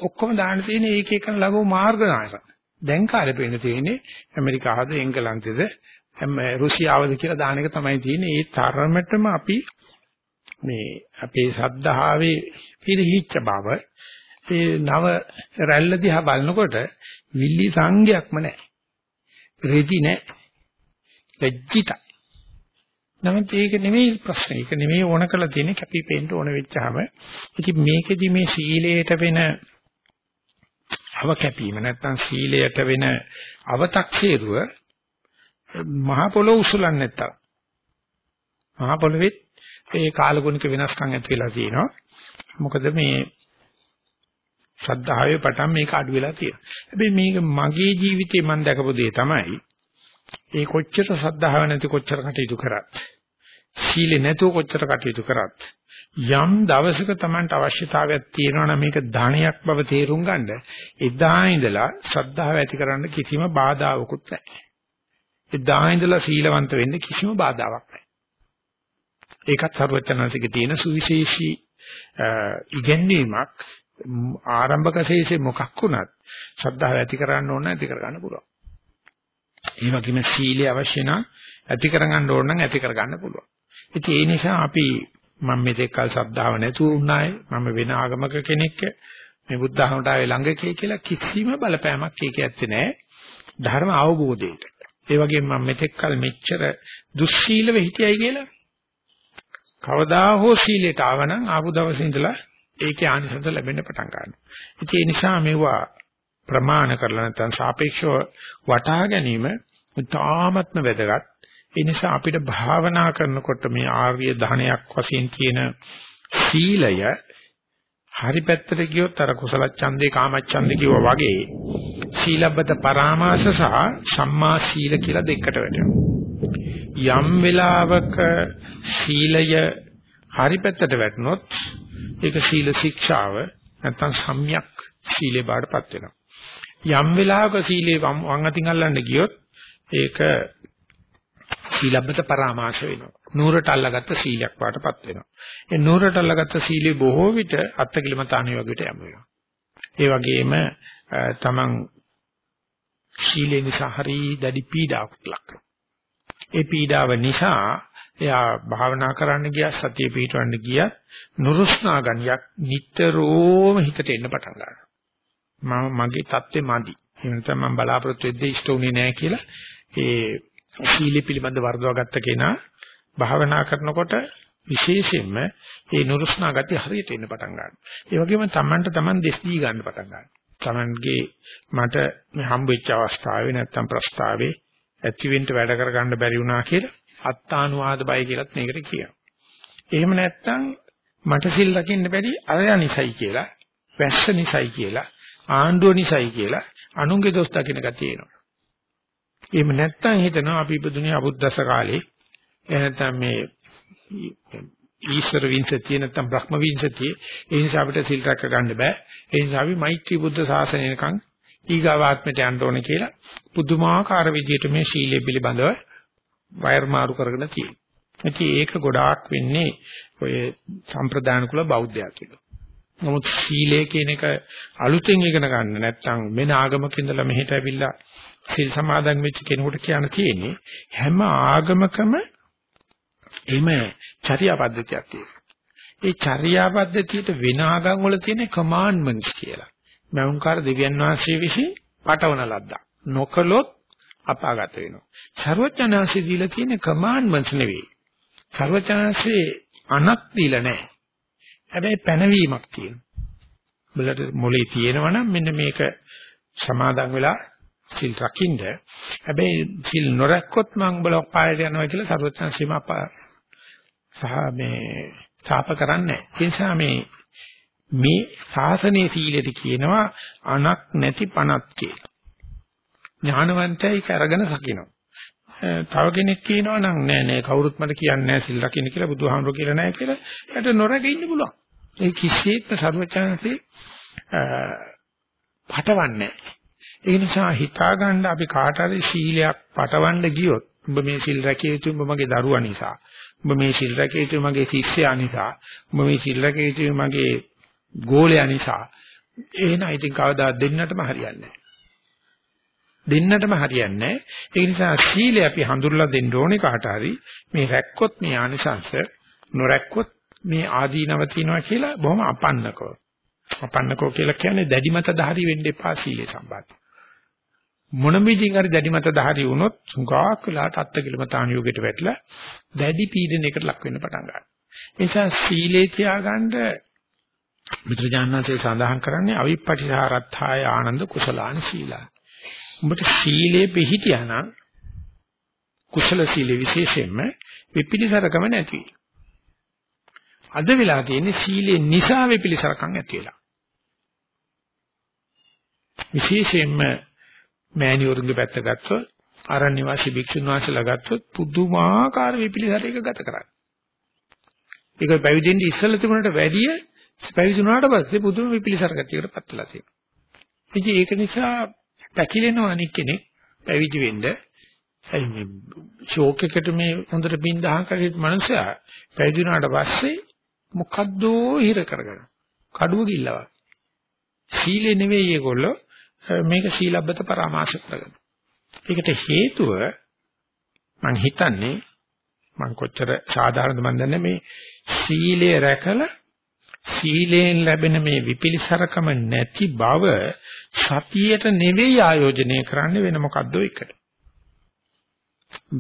Speaker 1: ඔක්කොම දාන්න තියෙන්නේ ඒක එකන ලැබුව මාර්ග නායක. දැන් කාලේ පේන්න තියෙන්නේ ඇමරිකාවද එංගලන්තෙද රුසියාවද කියලා දාන එක තමයි තියෙන්නේ. ඒ තරමටම අපි මේ අපේ සද්ධාවේ පිරිහිච්ච බව ඒ නව රැල්ල දිහා බලනකොට විල්ලි සංගයක්ම නැහැ. රෙදි නැහැ. ලැජ්ජිතයි. නමුත් ඒක නෙමෙයි ප්‍රශ්නේ. ඒක නෙමෙයි ඕන කරලා තියෙන්නේ කැපිපෙන්න ඕන වෙච්චාම. ඉතින් මේකෙදි මේ සීලයට වෙන අව කැපීම නැත්තම් සීලයට වෙන අව탁සීරුව මහ පොළොව උසුලන්නේ නැත්තම්. මහ පොළොවෙත් ඒ කාලගුණික වෙනස්කම් ඇති වෙලා තියෙනවා. මොකද මේ ශ්‍රද්ධාවේ පටන් මේක අඩු වෙලා තියෙනවා. හැබැයි මේක මගේ ජීවිතේ මම දැකපු දේ තමයි. ඒ කොච්චර ශ්‍රද්ධාව නැති කොච්චර කටයුතු කරත් සීලෙ නැතුව කොච්චර කටයුතු කරත් යම් දවසක Tamanට අවශ්‍යතාවයක් තියෙනවා නම් මේක ධානයක් බව තේරුම් ගන්න එදා ඉඳලා ශ්‍රද්ධාව ඇති කරන්න කිසිම බාධාවකුත් නැහැ. එදා ඉඳලා සීලවන්ත වෙන්න කිසිම බාධාවක් නැහැ. ඒකත් සර්වචනසිකේ තියෙන සුවිශේෂී ඉගැන්වීමක් ආරම්භක ශේෂේ මොකක් වුණත් ශ්‍රද්ධාව ඇති කරන්න ඕන ඇති කරගන්න පුළුවන්. ඒ වගේම සීලය අවශ්‍ය නම් ඇති කරගන්න ඕන නම් ඇති කරගන්න පුළුවන්. ඉතින් ඒ නිසා අපි මම මේ කල් ශ්‍රද්ධාව නැතුව උනායි මම වෙන ආගමක කෙනෙක් මේ බුද්ධ ධර්මයට ආවේ ළඟකේ කියලා කිසිම බලපෑමක් ඒකේ ඇත්තේ නැහැ. ධර්ම අවබෝධයට. ඒ වගේම මම මෙතෙක් කල මෙච්චර දුස්සීලව හිටියයි කියලා කවදා හෝ සීලයට ආවනම් ආපු දවසේ ඉඳලා ඒකේ ආනිසංස ලැබෙන්න පටන් ගන්නවා. ඉතින් ඒ නිසා මේවා ප්‍රමාණ කරලා නැත්නම් සාපේක්ෂව වටහා ගැනීම ඉතාමත්ම වැදගත්. ඒ නිසා අපිට භාවනා කරනකොට මේ ආර්ය ධනයක් වශයෙන් කියන සීලය හරි පැත්තට ගියොත් අර කුසල ඡන්දේ කාම ඡන්දේ කිව්වා වගේ සීලබ්බත පරාමාස සහ සම්මා සීල කියලා දෙකට වැටෙනවා. යම් වෙලාවක සීලය හරි පැත්තට වැටුනොත් ඒක සීල ශික්ෂාව නැත්තම් සම්‍යක් සීලේ බාටපත් වෙනවා. යම් වෙලාවක සීලේ වම් අතින් අල්ලන්න ගියොත් ඒක සීලබ්බත පරාමාශ වෙනවා. නూరుට අල්ලගත්ත සීලයක් වාටපත් වෙනවා. ඒ නూరుට අල්ලගත්ත සීලය බොහෝ විට අත්කිලමතාණිය වගේට යම් වෙනවා. ඒ වගේම තමන් සීලේ නිසා හරි දැඩි පීඩාවක් ලක් ඒ පීඩාව නිසා එයා භාවනා කරන්න ගියා සතිය පිටවන්න ගියා නුරුස්නා ගණියක් නිතරම හිතට එන්න පටන් ගන්නවා මම මගේ தත්ත්වෙ මදි එහෙම නැත්නම් මම බලාපොරොත්තු වෙද්දී ඉෂ්ට උනේ නැහැ කියලා ඒ සීල පිළිබඳ වර්ධවගත්ත කෙනා භාවනා කරනකොට විශේෂයෙන්ම මේ නුරුස්නා ගතිය හරියට එන්න පටන් ගන්නවා. ඒ වගේම Tamanට Taman දෙස් දී ගන්න පටන් ගන්නවා. Tamanගේ මට මේ හම්බෙච්ච අවස්ථාවේ නැත්තම් ප්‍රස්තාවේ ඇතිවෙන්න වැඩ කරගන්න බැරි වුණා කියලා අත්තානුවාද බය කියලත් මේකට කියනවා. එහෙම නැත්තම් මට සිල් රකින්න බැරි අරය නිසයි කියලා, වැස්ස නිසයි කියලා, ආණ්ඩුව නිසයි කියලා අනුන්ගේ දොස් දකින්න ගතිය එනවා. එහෙම නැත්තම් හිතනවා අපි ඉපදුනේ අබුද්දස කාලේ එහෙනම් මේ ඊශ්වර විංශතිය නැත්නම් බ්‍රහ්ම විංශතිය ඒ නිසා අපිට සිල් රැක ගන්න බෑ ඒ නිසා අපි මෛත්‍රී බුද්ධ ශාසනයකන් ඊගාවාත්මයට යන්න ඕනේ කියලා පුදුමාකාර විදිහට මේ ශීලයේ පිළිබඳව වයර් මාරු කරගෙන තියෙනවා. ඉතින් ඒක ගොඩාක් වෙන්නේ ඔය සම්ප්‍රදාන කුල බෞද්ධයා කියලා. නමුත් සීලය කියන එක අලුතෙන් ඉගෙන ගන්න නැත්නම් වෙන ආගමක ඉඳලා මෙහෙට ඇවිල්ලා සිල් සමාදන් වෙච්ච කෙනෙකුට කියන්න තියෙන්නේ හැම ආගමකම එහෙම චර්යා පද්ධතියක් තියෙනවා. ඒ චර්යා පද්ධතියට වෙන ආගම් වල තියෙන කමාන්ඩ්මන්ට්ස් කියලා. මෞංකාර දෙවියන් වහන්සේ විසින් පටවන ලද්දා. නොකලොත් අපාගත වෙනවා. ਸਰවඥාන්සේ දීලා තියෙන කමාන්ඩ්මන්ට්ස් නෙවෙයි. ਸਰවඥාන්සේ අනක් දීලා නැහැ. හැබැයි පැනවීමක් තියෙනවා. බලට මොලේ තියෙනවනම් මෙන්න මේක සමාදන් වෙලා සිල් රකින්න. හැබැයි සිල් නොරැක්කොත් මම උඹලා පායට යනවා කියලා ਸਰවඥාන් සීමා සහ මේ තාප කරන්නේ. ඒ නිසා මේ මේ ශාසනයේ සීලෙදි කියනවා අනක් නැති පණක් කියලා. ඥානවන්තයයි කරගෙන සකිනවා. තව කෙනෙක් කියනවා නම් නෑ නෑ කවුරුත් මට කියන්නේ නෑ සිල් රකින්න කියලා බුදුහාමුදුරුවෝ කියලා නෑ කියලා. ඒකට නොරක ඉන්න පුළුවන්. ඒ කිසියෙත්ම සර්වචනසේ පටවන්නේ ඒ නිසා හිතා ගන්න අපි කාට හරි සීලයක් පටවන්න ගියොත් ඔබ මේ සිල් රැකිය යුතු ඔබ මගේ දරුවා නිසා. ඔබ මේ සිල් රැකිය යුතු මගේ ශිෂ්‍යයා නිසා. ඔබ මේ සිල් රැකිය යුතු මගේ ගෝලයා නිසා. එහෙනම් ඉතින් කවදා දෙන්නටම හරියන්නේ දෙන්නටම හරියන්නේ ඒ නිසා සීලය අපි හඳුල්ලා දෙන්න ඕනේ කාට හරි. මේ රැක්කොත් මේ ආනිසංශ නොරැක්කොත් මේ ආදීනව තියනවා කියලා බොහොම අපන්නකව අපන්නකෝ කියලා කියන්නේ දැඩි මත ධාරි වෙන්න එපා සීලේ සම්බන්ධ මොන විදිහින් හරි දැඩි මත ධාරි වුණොත් සුගාක් වෙලාට අත්කිලමතාන යෝගයට වැටලා දැඩි පීඩනයකට ලක් වෙන්න පටන් ගන්නවා. ඒ නිසා සීලේ තියාගන්න මිත්‍රජානනාසේ සඳහන් කරන්නේ අවිපටිසාරත්ථාය ආනන්ද කුසලාන සීලා. උඹට සීලේ පිහිටියානම් කුසල සීලේ විශේෂයෙන්ම විපිලිසරකම නැති අද වෙලා තියෙන්නේ සීලේ නිසා විපිලිසරකම් ඇති වෙලා. විශේෂයෙන්ම මෑණිවරුන්ගේ පැත්ත ගත්තොත් ආරණ්‍ය වාසී භික්ෂුන් වහන්සේලා ගත්තොත් පුදුමාකාර විපිලිසරයක ගත කරන්නේ. ඒක පැවිදෙන්න ඉස්සෙල්ලා තිබුණට වැඩිය පැවිදුණාට පස්සේ පුදුම විපිලිසර ගතියකට පත් වෙලා තියෙනවා. ඉතින් ඒක නිසා පැකිලෙනවා අනික් කෙනෙක් පැවිදි වෙන්න ඇයි මේ ෂෝක් එකට මේ හොඳට බින් දහම් කරේ මනුස්සයා පැවිදුණාට පස්සේ මොකද්දෝ හිර කරගන්න. කඩුව ගිල්ලවා. සීලේ නෙවෙයි ඒගොල්ලෝ මේක සීලබ්බත පරාමාස කරගන්න. ඒකට හේතුව මම හිතන්නේ මම කොච්චර සාධාරණද මන් දන්නේ මේ සීලය රැකලා සීලයෙන් ලැබෙන මේ විපිලිසරකම නැති බව සතියට නෙවෙයි ආයෝජනය කරන්න වෙන මොකද්ද එකට.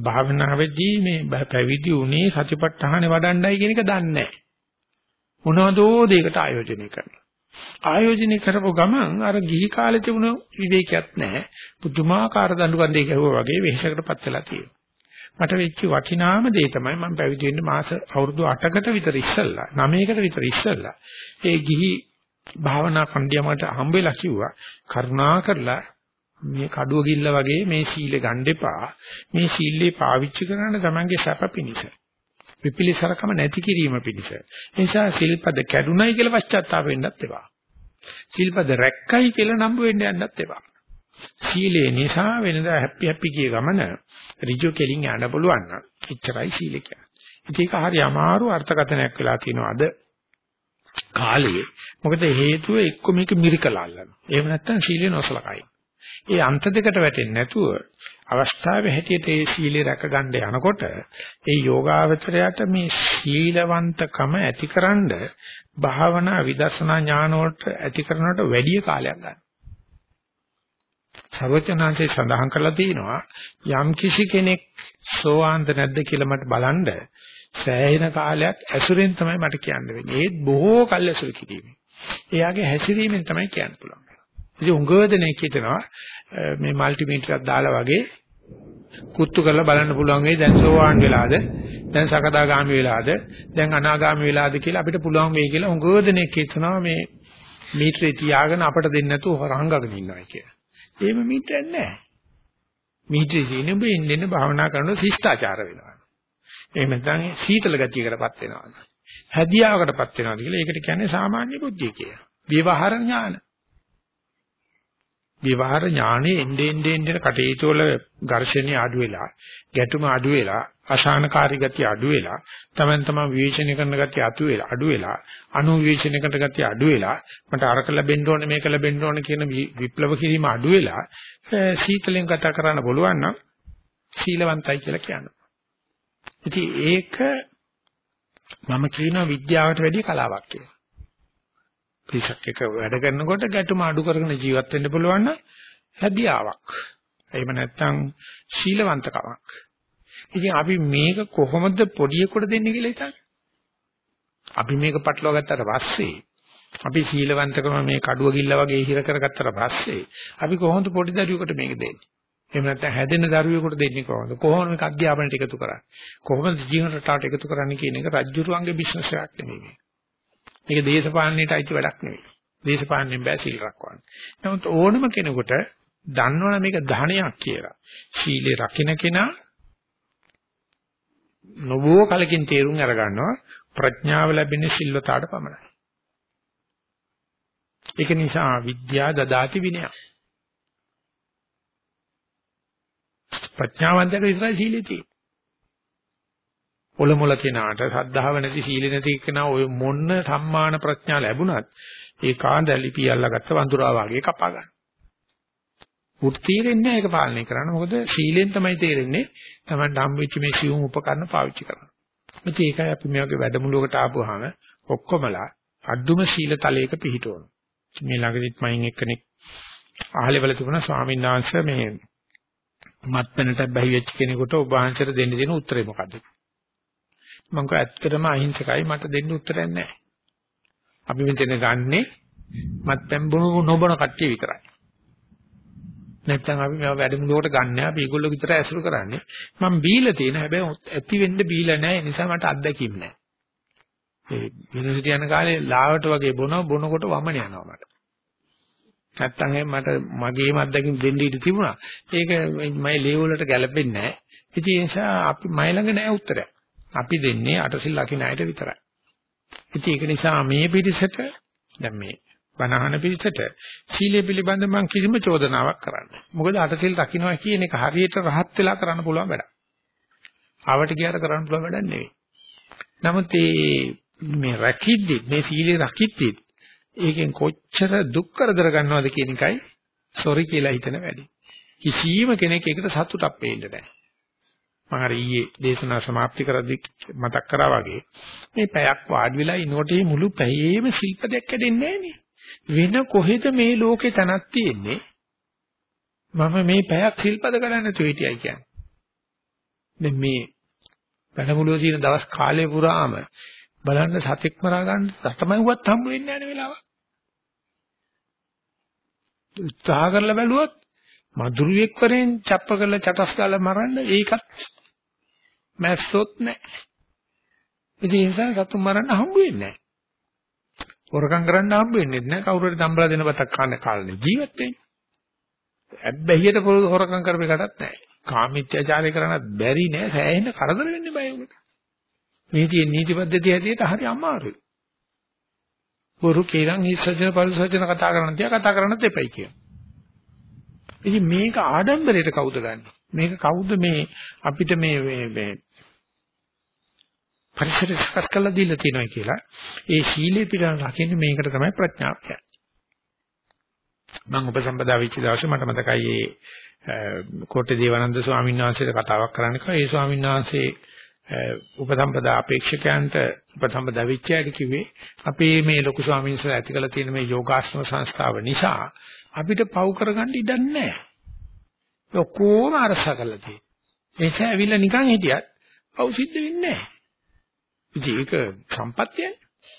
Speaker 1: භාවනාවේදී මේ පැවිදි උනේ සතිපට්ඨානෙ වඩන්නයි කියන එක දන්නේ නැහැ. මොනවදෝ දෙයකට ආයෝජනය කරනවා. ආයෝජනය කරපුව ගමන් අර ගිහි කාලේ තිබුණ විවේකයක් නැහැ. පුදුමාකාර දඬු කන්දේ ගැහුවා වගේ වෙහෙසකටපත් වෙලා තියෙනවා. මට වෙච්ච වටිනාම දේ තමයි මම පැවිදි වෙන්න මාස අවුරුදු 8කට විතර ඉස්සෙල්ලා 9කට විතර ඉස්සෙල්ලා ඒ ගිහි භාවනා කණ්ඩියමට හම්බෙලා කිව්වා කරුණා කරලා මේ කඩුව ගිල්ල වගේ මේ සීලෙ ගන්න එපා මේ සීලේ පාවිච්චි කරන්න තමන්ගේ සැප පිණිස විපිලිසරකම නැති කිරීම පිණිස. ඒ නිසා සිල්පද කැඩුනයි කියලා පශ්චාත්තාප වෙන්නත් එපා. සිල්පද රැක්කයි කියලා නම්බු වෙන්න යන්නත් එපා. සීලේ නිසා වෙනදා හැපි හැපි කිය ගමන ඍජු කෙලින් යන්න පුළුවන් නම් එච්චරයි සීල කියන්නේ. ඒක හරි අමාරු අර්ථකථනයක් වෙලා තියෙනවා අද කාලේ. මොකද හේතුව එක්ක මේක මිරිකලා අල්ලනවා. එහෙම නැත්නම් සීලේ නොසලකයි. ඒ අන්ත දෙකට වැටෙන්නේ නැතුව අවස්ථාවේ හැටියට ඒ සීලය රැකගන්න යනකොට ඒ යෝගාවචරයට මේ සීලවන්තකම ඇතිකරනද භාවනා විදර්ශනා ඥාන වලට ඇතිකරනට වැඩි කාලයක් ගන්න. සර්වචනාංශේ සඳහන් කරලා තියෙනවා යම් කිසි කෙනෙක් සෝවාන්ද නැද්ද කියලා මට බලන්න සෑහෙන කාලයක් ඇසුරෙන් තමයි මට කියන්න වෙන්නේ. ඒත් බොහෝ කල් ඇසුරු කිරීමෙන්. එයාගේ හැසිරීමෙන් තමයි කියන්න පුළුවන්. ඉතින් උංගවදනේ කියනවා මේ මල්ටිමීටරයක් දාලා වගේ කුත්තු කරලා බලන්න පුළුවන් වෙයි දැන් සෝවාන් වෙලාද දැන් සකදාගාමි වෙලාද දැන් අනාගාමි වෙලාද කියලා අපිට පුළුවන් වෙයි කියලා උංගවදනේ කියනවා මේ මීටරේ තියාගෙන අපට දෙන්න නැතුව හරහංගගෙන ඉන්නවා කියලා. එහෙම මීටරයක් නැහැ. මීටරේ තියෙන ඔබ ඉන්න භාවනා කරනකොට ශිෂ්ටාචාර වෙනවා. එහෙම නැත්නම් සීතල ගතියකටපත් වෙනවා. හැදියාවකටපත් වෙනවා කියලා ඒකට කියන්නේ සාමාන්‍ය බුද්ධිය කියලා. විවහාර ඥාන. විවහාර ඥානෙ එන්නේ එන්නේ එන්නේ කටයුතු වල ඝර්ෂණي අඩු වෙලා, ගැටුම අඩු වෙලා, අසහනකාරී ගතිය අඩු වෙලා, තමන් තමන් විවේචනය කරන ගතිය අතු වෙලා, අඩු වෙලා, අනු විවේචනය කරන ගතිය අඩු වෙලා, මට අරක ලැබෙන්න ඕනේ මේක ලැබෙන්න ඕනේ කියන විප්ලව කිරීම අඩු වෙලා, සීතලෙන් ගත කරන්න පුළුවන් නම් සීලවන්තයි කියලා කියනවා. ඉතින් ඒක මම කියනවා විද්‍යාවට වැඩිය කලාවක් කියලා. පිරිසක් එක වැඩ කරනකොට ගැටුම අඩු කරගෙන ජීවත් වෙන්න පුළුවන් නම් හැදියාවක්. එහෙම නැත්නම් ශීලවන්තකමක්. ඉතින් අපි මේක කොහොමද පොඩියෙකුට දෙන්නේ කියලා හිතන්නේ. අපි මේක පටලවා ගත්තට පස්සේ අපි ශීලවන්තකම මේ කඩුව ගිල්ල වගේ හිර කරගත්තට පස්සේ අපි කොහොමද පොඩි දරුවෙකුට මේක දෙන්නේ? එහෙම නැත්නම් හැදෙන දරුවෙකුට දෙන්නේ කොහොමද? කොහොමද මේක අධ්‍යාපනයට එකතු කරන්නේ? කොහොමද ජීවන රටාවට එකතු කරන්නේ කියන එක රජ්ජුරුවන්ගේ බිස්නස් එකක් නෙමෙයි. මේක දේශපාලනයට අයිති වැඩක් නෙවෙයි. දේශපාලනයෙන් බෑ සීල් රැකවන්න. නමුත් ඕනම කෙනෙකුට දන්නවනේ මේක ධනයක් කියලා. සීලේ රකින්න කෙනා නොබෝ කලකින් තේරුම් අරගන්නවා ප්‍රඥාව ලැබෙන්නේ සිල්වතාවට පමණයි. ඒක නිසා විද්‍යා දදාති විනය. ප්‍රඥාවන්තක විතරයි සීලෙ තියෙන්නේ. ඔලොමොල කෙනාට සද්ධාව නැති සීල නැති කෙනා ඔය මොන්න සම්මාන ප්‍රඥා ලැබුණත් ඒ කාඳ ලිපි අල්ලගත්ත වඳුරා වගේ කපා ගන්න. උත් තීරෙන්නේ ඒක පාලනය කරන්න. මොකද සීලෙන් තමයි තේරෙන්නේ Taman හම්බෙච්ච මේ සියුම් උපකරණ පාවිච්චි කරන්න. ඉතින් ඒකයි අපි මේ වගේ වැඩමුළුවකට ආපුවාම ඔක්කොමලා අද්දුම සීල තලයක පිහිටවන. මේ ළඟදිත් මයින් එක්කෙනෙක් අහලෙවල තිබුණා ස්වාමීන් වහන්සේ මේ මත්පැනට බැහි වෙච්ච කෙනෙකුට ඔබ වහන්සේට දෙන්න දෙන උත්තරේ මොකද්ද? මම කිව්වා ඇත්තටම අහිංසකයි මට දෙන්න උත්තරයක් නැහැ. අපි මෙතන ගන්නෙ මත්පැන් බොන නොබන කට්ටිය විතරයි. නැත්තම් අපි මේවා වැඩමුළුවකට ගන්න අපි ඒගොල්ලෝ විතර ඇසුරු කරන්නේ. මම බීලා තියෙන හැබැයි ඇති වෙන්න බීලා නැහැ. ඒ නිසා මට අත්දැකීම් නැහැ. ඒ යුනිවර්සිටි යන කාලේ ලාවට වගේ බොනවා බොනකොට වමන යනවා මට. නැත්තම් එහෙනම් මට මගේම අත්දැකීම් දෙන්න ඉඩ තිබුණා. ඒක මම ලේ වලට ගැලපෙන්නේ නැහැ. ඉතින් ඒ නිසා අපි මයි ළඟ නැහැ උත්තරයක්. අපි දෙන්නේ අටසිල් ලකින අයට විතරයි. ඉතින් ඒක නිසා මේ පිටිසට දැන් මේ වනහන පිටිසට සීලය පිළිබඳ මම කිසිම චෝදනාවක් කරන්නේ. මොකද අටසිල් රකින්නවා කියන එක හරියට රහත් වෙලා කරන්න පුළුවන් වැඩක්. ආවට ගියාට කරන්න පුළුවන් වැඩක් නෙවෙයි. නමුත් මේ රැකිද්දි මේ සීලය රකිද්දි ඒකෙන් කොච්චර දුක් කරදර ගන්නවද කියන එකයි සොරි කියලා හිතන වැඩි. කිසියම් කෙනෙක් ඒකට සතුටක් පේන්නේ නැහැ. මම අර ඊයේ දේශනාව સમાප්ති කරද්දී මතක් කරා වගේ මේ පැයක් වාඩි වෙලා ඉනෝටේ මුළු පැයේම ශිල්පදයක් කැඩෙන්නේ නැහනේ. වෙන කොහෙද මේ ලෝකේ තනක් තියෙන්නේ? මම මේ පැයක් ශිල්පද කරන්න තු හිටියයි කියන්නේ. දැන් මේ වැඩමුළුවේ තියෙන දවස් කාලය පුරාම බලන්න සතෙක් මරා ගන්න සතමෙව්වත් හම්බ වෙන්නේ නැණ වෙලාවක්. උත්සාහ කරලා බැලුවොත් මధుරුවෙක් වරෙන් චප්ප කරලා චටස් ගාලා මරන්න ඒකත් මැස්සොත් නැහැ. ඉතින් ඒ නිසා සතුන් මරන්න හම්බ වෙන්නේ නැහැ. හොරකම් කරන්න හම්බ වෙන්නේ නැහැ. කවුරු හරි දම්බලා දෙන බතක් කන්න කාලේ ජීවත් වෙන්නේ. ඇබ්බැහියට පොළොව හොරකම් කරපේකටත් නැහැ. කාමීත්‍යචාරය කරන්නත් බැරි නෑ. සෑහෙන කරදර වෙන්නේ බය උකට. මේ තියෙන නීති පද්ධතිය හැටියට හරි අමාරුයි. බොරු කේරන් හිස්සජන පරිසජන කතා කරන්න තියා කතා කරන්නත් එපයි කියනවා. ඉතින් මේක ආඩම්බරයට කවුද ගන්නෙ? මේක කවුද මේ අපිට මේ මේ පරිසරය සකස් කරලා දීලා තියෙනවා කියලා. ඒ සීලේ පිළිබඳ රකින්නේ මේකට තමයි ප්‍රඥාව කියන්නේ. මම උපසම්පදා වෙච්ච දවසේ මට මතකයි ඒ කෝට්ටේ දේවානන්ද ස්වාමීන් වහන්සේට කතාවක් කරන්න කිව්වා. ඒ ස්වාමීන් වහන්සේ උපසම්පදා අපේක්ෂකයන්ට උපසම්පදා වෙච්ච අය කිව්වේ අපේ මේ ලොකු ස්වාමීන් වහන්සේ ඇති කළ තියෙන මේ යෝගාශ්‍රම සංස්ථාව නිසා අපිට පව් කරගන්න ඉඩක් නැහැ. ඔක්කොම අරසා කරලා තියෙනවා. ඒක ඇවිල්ලා නිකන් හිටියත් පව් සිද්ධ වෙන්නේ නැහැ. ඉතින් ඒක සම්පත්තියයි.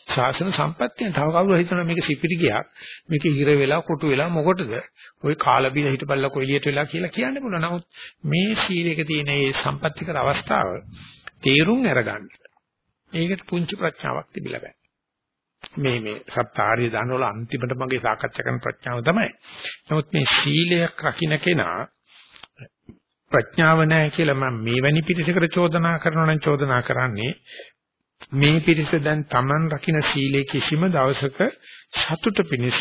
Speaker 1: ශාසන සම්පත්තිය. තව කවුරු හිතනවා මේක සිපිරි ගියක්. මේක හිර වෙලා කොටු වෙලා මොකටද? ওই කාලා බීලා හිටපල්ලා කොයිලියට වෙලා කියලා කියන්න පුළුවන්. නමුත් මේ සීලයක තියෙන මේ සම්පත්තිකර අවස්ථාව තේරුම් අරගන්න. ඒකට පුංචි ප්‍රඥාවක් තිබිලා බෑ. මේ මේ සත්‍යාරිය දානවල අන්තිමට මගේ සාකච්ඡා කරන ප්‍රඥාව තමයි. නමුත් මේ සීලයක් රකින්න කෙනා ප්‍රඥාව නැහැ කියලා මම මේ වැනි පිටිසකට චෝදනා කරනවා නම් චෝදනා කරන්නේ මේ පිරිස දැන් Taman රකින්න සීලේ කිසිම දවසක සතුට පිණිස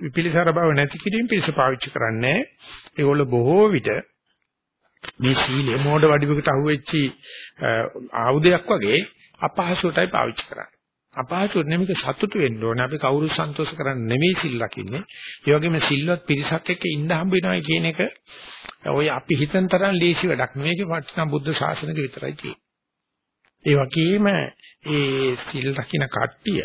Speaker 1: විපිලිසර බව නැති කිරීම පිණිස පාවිච්චි කරන්නේ ඒගොල්ලෝ බොහෝ විට මේ සීලය මෝඩ වඩිවකට අහුවෙච්චි ආයුධයක් වගේ අපහසුටයි පාවිච්චි කරන්නේ අපහසුට නෙමෙයි සතුටු වෙන්න ඕනේ. අපි කවුරු සන්තෝෂ කරන්නේ නෙමෙයි සිල් ලකින්නේ ඒ වගේම සිල්වත් පිරිසක් එක්ක ඉඳ හම්බ වෙනවා කියන එක ඔය අපි හිතන තරම් ලේසි වැඩක් නෙවෙයි. ඒක වටිනා බුද්ධ ශාසනයක විතරයි තියෙන්නේ. ඒ වගේම ඒ සිල් රකින්න කට්ටිය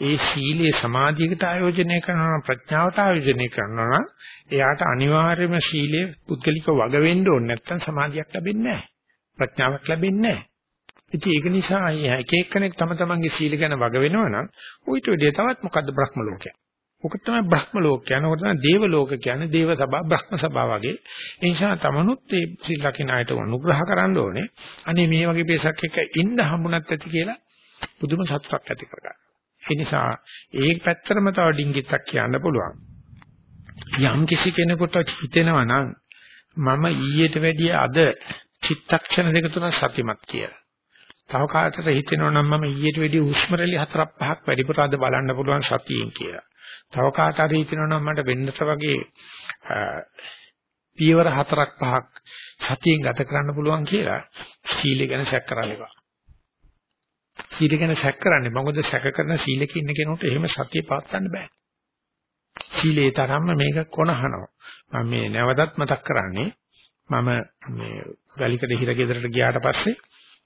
Speaker 1: ඒ සීලයේ සමාධියකට ආයෝජනය කරනවා ප්‍රඥාවට ආයෝජනය කරනවා නම් එයාට අනිවාර්යයෙන්ම සීලයේ පුද්ගලික වග වෙන්න ඕනේ. නැත්නම් සමාධියක් ලැබෙන්නේ නැහැ. ප්‍රඥාවක් ලැබෙන්නේ නැහැ. ඉතින් ඒක නිසා එක එක්කෙනෙක් තම තමන්ගේ සීල ගැන වග වෙනවා නම් ඌට වැඩිය තවත් මොකද්ද බ්‍රහ්ම ලෝකයක් ඔක තමයි බ්‍රහ්ම ලෝක කියන්නේ. ඔක තමයි දේව ලෝක කියන්නේ. දේව සභා බ්‍රහ්ම සභා වගේ. ඒ නිසා තමනුත් මේ සිල් ලකින අයට අනුග්‍රහ කරන්න ඕනේ. අනේ මේ වගේ පේසක් එක ඉන්න හම්බුණත් ඇති කියලා පුදුම සතුටක් ඇති කරගන්න. ඒ නිසා ඒ පැත්තරම තව ඩිංගිත්තක් කියන්න පුළුවන්. යම් කිසි කෙනෙකුට හිතෙනවා නම් මම ඊට වැඩිය අද චිත්තක්ෂණ දෙක තුන සතිමත් කියලා. තව කාටට හිතෙනවා නම් මම ඊට වැඩිය හුස්ම රැලි හතරක් පහක් වැඩිපුර අද බලන්න පුළුවන් සතියෙන් කියලා. තව කාට හරි හිතෙනවා නම් මට වෙන්නට වගේ පියවර හතරක් පහක් සතියෙන් ගත කරන්න පුළුවන් කියලා සීලය ගැන සැක කරන්න එපා. සීල ගැන සැක කරන්නේ මොකද සැක කරන සීලක ඉන්න කෙනෙකුට එහෙම සතිය පවත්වන්න බෑ. සීලේ තරම්ම මේක කොනහනවා. මම මේ නැවතත් මතක් කරන්නේ මම මේ වැලිකඩ හිර ගෙදරට ගියාට පස්සේ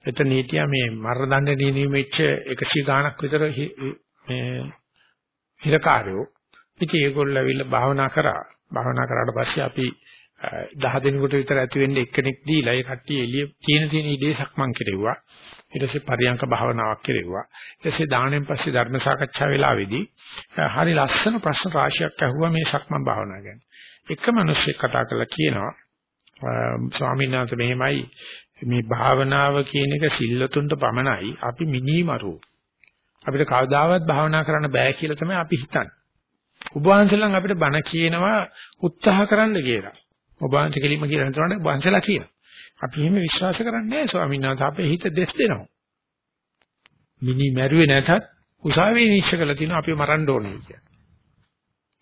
Speaker 1: එතන හිටියා මේ මරණ දඬුවම් නියමෙච්ච 100 ගාණක් විතර මේ හිරකාරයෝ. ඉතින් ඒගොල්ලෝ ඇවිල්ලා භාවනා කරා. භාවනා කරාට පස්සේ අපි 10 දිනකට විතර ඇති වෙන්නේ එක්කෙනෙක් දීලා ඒ කට්ටිය එළිය තියෙන තියෙන ඉඩේ සක්මන් කෙරෙව්වා. ඊට පස්සේ පරියංක භාවනාවක් කෙරෙව්වා. ඊට පස්සේ දාණයෙන් පස්සේ ධර්ම සාකච්ඡා වෙලාවේදී හරි ලස්සන ප්‍රශ්න රාශියක් අහුවා මේ සක්මන් භාවනාව ගැන. එක මිනිහෙක් කතා කරලා කියනවා ස්වාමීන් වහන්සේ මෙහෙමයි මේ භාවනාව කියන එක සිල්ලතුන්ට පමණයි අපි මිනිමරු. අපිට කවදාවත් භාවනා කරන්න බෑ කියලා තමයි අපි හිතන්නේ. ඔබ වහන්සේලන් අපිට බණ කියනවා උත්සාහ කරන්න කියලා. ඔබ වහන්සේ කෙලින්ම කියලා හිතනවානේ ඔබ වහන්සේලා කියන. අපි එහෙම විශ්වාස කරන්නේ නැහැ ස්වාමීන් වහන්සේ අපේ හිත දෙස් දෙනවා. මිනි මැරුවේ නැතත් උසාවියේ නිශ්චය කළා තියෙනවා අපි මරන්න ඕනේ කියලා.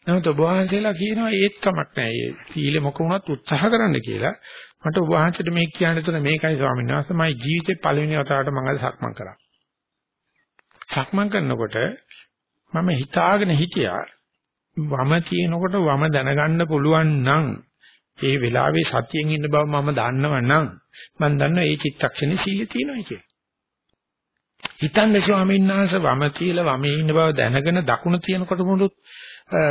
Speaker 1: නමුත් ඔබ වහන්සේලා කියනවා ඒත් කමක් නැහැ. ඒ සීල මොක වුණත් උත්සාහ කරන්න කියලා. මට ඔබ වහන්සේට මේක කියන්න තුන මේකයි ස්වාමීන් වහන්සේ මගේ ජීවිතේ පළවෙනි වතාවට මම අද සක්මන් කරා. සක්මන් කරනකොට මම හිතාගෙන හිටියා වම තියෙනකොට වම දැනගන්න පුළුවන් නම් ඒ වෙලාවේ සතියෙන් ඉන්න බව මම දන්නව නම් මම දන්නවා ඒ චිත්තක්ෂණේ සීල තියෙනවා කියලා. හිතන්නේ ස්වාමීන් වහන්සේ වම තියලා වමේ ඉන්න බව දැනගෙන දකුණ තියෙනකොට මුළුත්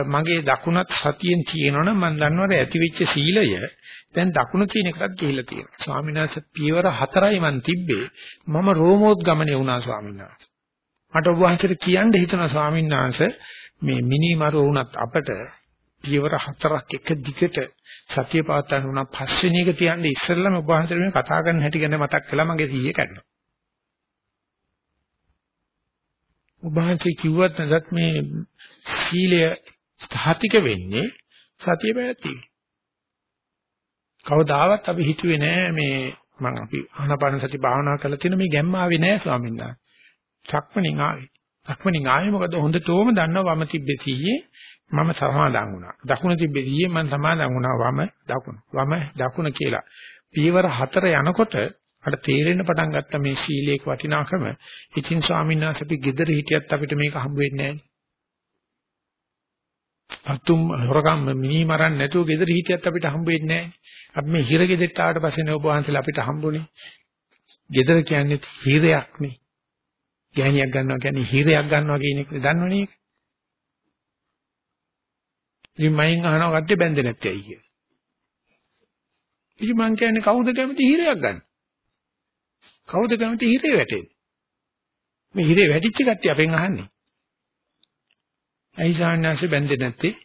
Speaker 1: මගේ දකුණත් සතියෙන් තියෙනවනම් මම දන්නවද ඇතිවෙච්ච සීලය දැන් දකුණ තියෙන එකටත් ගිහිලා තියෙනවා. ස්වාමීන් වහන්සේ පියවර හතරයි මන් තිබ්බේ මම රෝමෝද්ගමණය වුණා ස්වාමීන් වහන්සේ. මට ඔබ වහන්සේට කියන්න හිතනවා ස්වාමීන් වහන්සේ මේ මිනිමරුව වුණත් අපට පියවර හතරක් එක දිගට සතිය පවත්වන්න උනා පස්වෙනි එක තියන්නේ ඉස්සෙල්ලාම ඔබ වහන්සේට මේ කතා කරන හැටි ගැන මතක් කළා මගේ සීයේ කඩනවා. ඔබ වහන්සේ කිව්වත් නැසත් මේ සීලය ස්ථාතික වෙන්නේ සතිය පැවැත්වීම. කවදාවත් අපි හිතුවේ නෑ මේ මම අපි ආනාපාන සති භාවනා කරලා තියෙන මේ ගැම්ම ආවේ නෑ ස්වාමීන් වහන්සේ. සක්මණෙන් ආවේ. සක්මණෙන් ආවේ මොකද හොඳටම දන්නවා වම තිබ්බේ සීයේ මම සමාදන් වුණා. දකුණ තිබ්බේ සීයේ මම සමාදන් වුණා වම දකුණ. වම දකුණ කියලා. පියවර හතර යනකොට අර තේරෙන්න පටන් ගත්ත මේ සීලේක වටිනාකම. ඉතින් ස්වාමීන් වහන්සේ අපි gedara හිටියත් අපිට මේක හම්බ වෙන්නේ නැහැ. පතුම් හොරකම් මිනි මරන්න නැතුව gedara හිටියත් අපිට හම්බ වෙන්නේ නැහැ. අපි මේ හිර ගෙදෙට්ට ආවට පස්සේ නේ ඔබ වහන්සේලා අපිට හම්බුනේ. gedara කියන්නේ හිරයක් නේ. ගෑණියක් ගන්නවා කියන්නේ හිරයක් ගන්නවා කියන එක දන්නවනේ ඒක. ඉතින් මයින් අහනවා කට්ටිය බැඳේ නැත්තේ ඇයි කියලා. ඉතින් මං කියන්නේ කවුද කැමති හිරයක් ගන්න? කවුද කැමති හිරේ වැටෙන්නේ? මේ හිරේ වැටිච්ච කට්ටිය අපෙන් අහන්නේ. ඇයි සාන්නාංශ බැඳෙන්නේ නැත්තේ?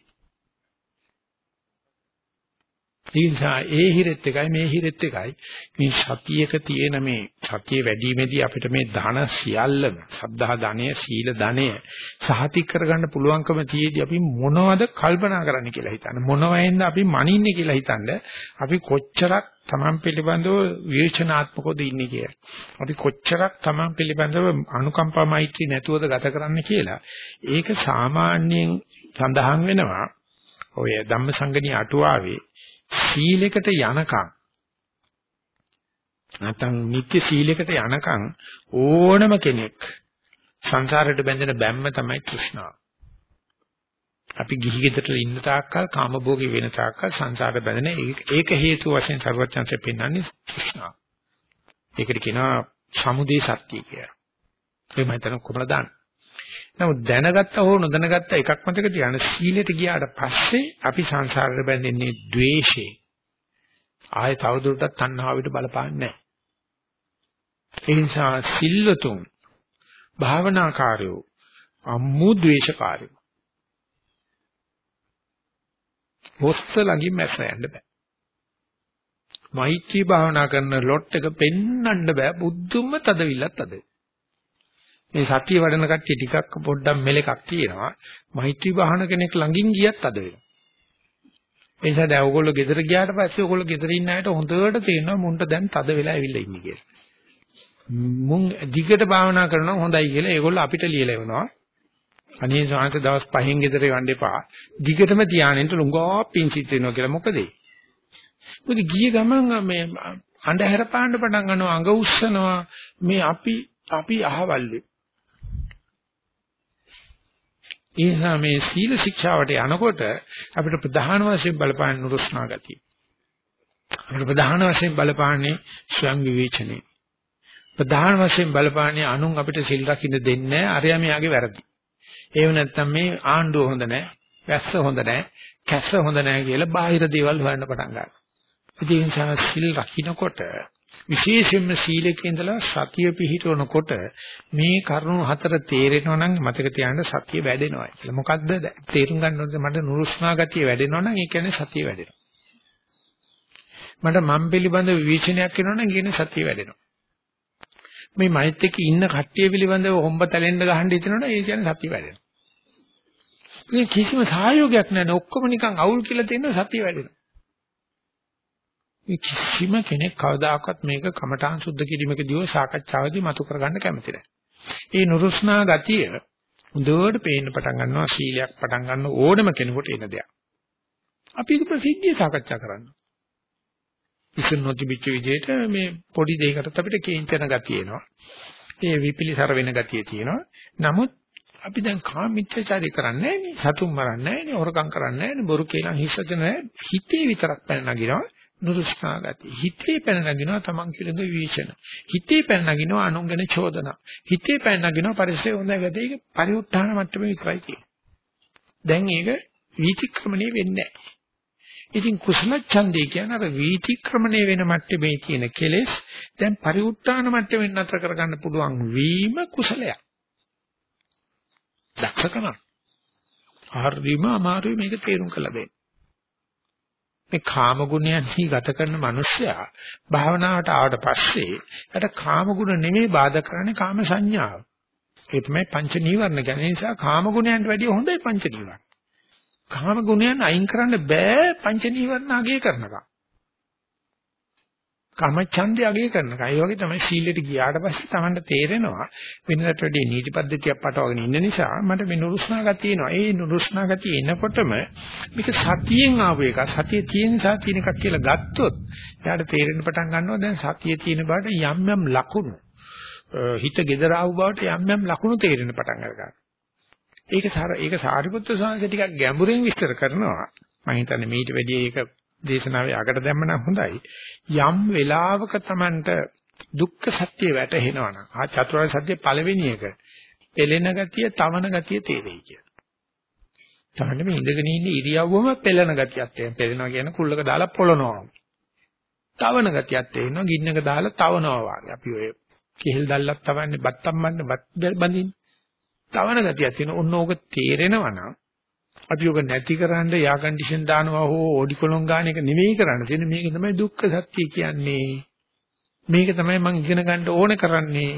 Speaker 1: ඒ නිසා ඒ හිරෙත් එකයි මේ හිරෙත් එකයි මේ සතියක තියෙන මේ සතිය වැඩිමේදී අපිට මේ ධන සියල්ලම සද්ධා ධනය සීල ධනය සහතික කරගන්න පුළුවන්කම තියේදී අපි මොනවද කල්පනා කරන්න කියලා හිතන්න මොනවෙන්ද අපි මනින්නේ කියලා හිතන්න අපි කොච්චරක් Taman පිළිබඳව විවේචනාත්මකවද ඉන්නේ කියලා. අපි කොච්චරක් Taman පිළිබඳව අනුකම්පා මෛත්‍රී නැතුවද ගත කරන්න කියලා. ඒක සාමාන්‍යයෙන් සඳහන් වෙනවා. ඔය ධම්මසංගණී අටුවාවේ සීලයකට යනකම් නැත්නම් නිත්‍ය සීලයකට යනකම් ඕනම කෙනෙක් සංසාරයට බැඳෙන බැම්ම තමයි තෘෂ්ණාව. අපි ගිහි ගෙදරට ඉන්න තාක්කල් කාමභෝගී වෙන තාක්කල් සංසාරයට බැඳෙන ඒක හේතු වශයෙන් සර්වඥාන්සේ පෙන්වන්නේ තෘෂ්ණාව. ඒකට කියනවා සමුදේ සත්‍ය කියලා. ඒ මම හිතන කොහොමද දාන්නේ? නමුත් දැනගත්ත හෝ නොදැනගත්ත එකක් මතක තියාගන්න සීලයට ගියාට පස්සේ අපි සංසාරයට බැඳෙන්නේ द्वේෂේ. ආයේ තවදුරටත් තණ්හාවට බලපාන්නේ නැහැ. ඒ නිසා සිල්වතුන් භාවනාකාරයෝ අම්මු ද්වේෂකාරයෝ. හොස්ස ළඟින් මැස්ස යන්න බෑ. මෛත්‍රී භාවනා කරන ලොට් එක පෙන්වන්න බෑ බුද්ධුම තදවිල්ලත් තදයි. මේ සතිය වඩන කට්ටිය ටිකක් පොඩ්ඩක් මෙලෙකක් තියෙනවා. මෛත්‍රී භාවන කෙනෙක් ළඟින් ගියත් අද වෙනවා. ඒ නිසා දැන් ඕගොල්ලෝ ගෙදර ගියාට පස්සේ ඕගොල්ලෝ ගෙදර ඉන්න අයට හොඳට තේරෙනවා මුන්ට දැන් තද වෙලා ඇවිල්ලා ඉන්නේ කියලා. මුන් දිගට භාවනා කරනවා හොඳයි කියලා ඒගොල්ලෝ අපිට ලියලා එවනවා. අනේ සාංශ දවස් පහෙන් ගෙදර යන්න එපා. දිගටම ධානයෙන්ට ලුංගා පිංසිත් වෙනවා කියලා මොකද ඒ? මොකද ගිය ගමන් මේ අඳුර පාන්න පටන් ගන්නවා අඟ උස්සනවා මේ අපි අපි අහවල්ලේ ඒ නිසා මේ සීල ශික්ෂාවට යනකොට අපිට ප්‍රධාන වශයෙන් බලපාන නුරුස්නා ගතිය. අපිට ප්‍රධාන වශයෙන් බලපාන්නේ ස්වයං විවේචනේ. ප්‍රධාන වශයෙන් බලපාන්නේ අනුන් අපිට සිල් රකින්න දෙන්නේ නැහැ. අරයා මෙයාගේ වැරදි. ඒව නැත්තම් මේ ආණ්ඩුව හොඳ නැහැ. වැස්ස හොඳ නැහැ. කැස්ස හොඳ නැහැ කියලා බාහිර දේවල් හොයන්න පටන් ගන්නවා. ඒ නිසා සිල් රකින්නකොට විශේෂයෙන්ම සීලක ඉඳලා සතිය පිහිටවනකොට මේ කරුණු හතර තේරෙනවා නම් මතක තියාගන්න සතිය වැඩෙනවා කියලා. මොකද්ද තේරුම් ගන්න ඕනේ මට නුරුස්නා ගතිය වැඩෙනවා නම් ඒ කියන්නේ සතිය වැඩෙනවා. මට මම් පිළිබඳ විවේචනයක් වෙනවා නම් කියන්නේ සතිය වැඩෙනවා. මේ මෛත් එක්ක ඉන්න කට්ටිය පිළිබඳව හොම්බ තැලෙන්න ගහන්න හිතනවනේ ඒ කියන්නේ සතිය වැඩෙනවා. මේ කිසිම සහයෝගයක් නැහැ. ඔක්කොම නිකන් අවුල් කියලා තියෙනවා සතිය වැඩෙනවා. මේ කිසිම කෙනෙක් කවදාකවත් මේක කමඨාන් සුද්ධ කිරීමකදී හෝ සාකච්ඡාවේදී මතු කරගන්න කැමති නැහැ. ඒ නුරුස්නා ගතිය හොඳට පේන්න පටන් ගන්නවා සීලයක් පටන් ගන්න ඕනම කෙනෙකුට එන දෙයක්. අපි ඒක ප්‍රසිද්ධිය සාකච්ඡා කරන්න. ඉතින් නොතිබිච්ච විදිහට මේ පොඩි දෙයකටත් අපිට කේන්චන ගතිය එනවා. ඒ විපිලිසර වෙන ගතිය තියෙනවා. නමුත් අපි දැන් කාමීච්ඡාචාරය කරන්නේ නැහැ නේ. සතුම් මරන්නේ නැහැ නේ. හොරකම් කරන්නේ නැහැ නේ. බොරු කියලා හිස්සජන හිතේ විතරක් පැන නගිනවා. නුරුස්නා ගතිය. හිතේ පැන නගිනවා තමන් පිළිඳ විවේචන. හිතේ පැන නගිනවා අනුන්ගෙන චෝදනා. හිතේ පැන නගිනවා පරිසරය හොඳයි ගතිය. ඒක පරිඋත්ථාන මට්ටමේ විතරයි තියෙන්නේ. දැන් ඒක වීතික්‍රමණය වෙන්නේ නැහැ. ඉතින් කුසල ඡන්දේ කියන්නේ අර වීතික්‍රමණය වෙන මට්ටමේ තියෙන කෙලෙස් දැන් පරිඋත්ථාන මට්ටමින් නතර කරගන්න පුළුවන් වීම කුසලයක්. දක්ෂකම. හරිම අමාරුයි මේක තේරුම් කළ දෙන්න. මේ කාම ගුණයන්හි ගත කරන මිනිස්සයා භාවනාවට ආවට පස්සේ යට කාම ගුණ නෙමෙයි බාධා කරන්නේ කාම සංඥාව. ඒ තමයි පංච නීවරණ කියන්නේ. නිසා කාම ගුණයන්ට වැඩිය හොඳයි පංච නීවරණ. කාම ගුණයන් අයින් කරන්න බෑ පංච නීවරණ අගය කරනකම්. කාමච්ඡන්දය අගය කරනකම්. ඒ වගේ තමයි සීලෙට ගියාට පස්සේ Tamanට තේරෙනවා වෙනකට වැඩි නීති පද්ධතියක් පටවගෙන ඉන්න නිසා මට මේ නුරුස්නා ගතිය එනවා. ඒ නුරුස්නා ගතිය එනකොටම මේක සතියෙන් ආව එක. සතිය තියෙන නිසා තියෙන එකක් කියලා ගත්තොත් එයාට තේරෙන්න පටන් ගන්නවා දැන් සතිය තියෙන බාට යම් යම් ලකුණු හිත gedara ආව බවට යම් යම් ලකුණු තේරෙන්න පටන් ගන්නවා. ඒක සාර ඒක සාරිපුත්‍ර ස්වාමීන් ටිකක් ගැඹුරින් විස්තර කරනවා. මම හිතන්නේ මීට වැඩි ඒක දේශනාවේ අගට දැම්මනම් හොඳයි. යම් වෙලාවක Tamanට දුක්ඛ සත්‍ය වැටහෙනවනම් ආ චතුරාර්ය සත්‍ය පළවෙනි එක පෙළෙන ගතිය, තවන ගතිය තේරෙයි කියලා. තමයි මේ ඉඳගෙන ඉන්න ඉරියව්වම පෙළෙන ගතියක් තියෙන. පෙළෙනවා කියන කුල්ලක දාලා පොළනවා. තවන ගතියක් තේරෙනවා ගින්නක දාලා තවනවා වගේ. අපි ඔය කෙහෙල් දැල්ලක් තවන්නේ බත්තම් බන්න බත් බඳින්නේ. තවන ගතියක් තියෙන ඕන ඕක තේරෙනවා නම් අපි ඔක නැතිකරන්න යා කන්ඩිෂන් දානවා හෝ ඕඩි කොලොන් ගන්න එක නෙමෙයි කරන්න තියෙන්නේ මේක තමයි දුක්ඛ සත්‍ය කියන්නේ. මේක තමයි මම ඉගෙන ගන්න ඕන කරන්නේ.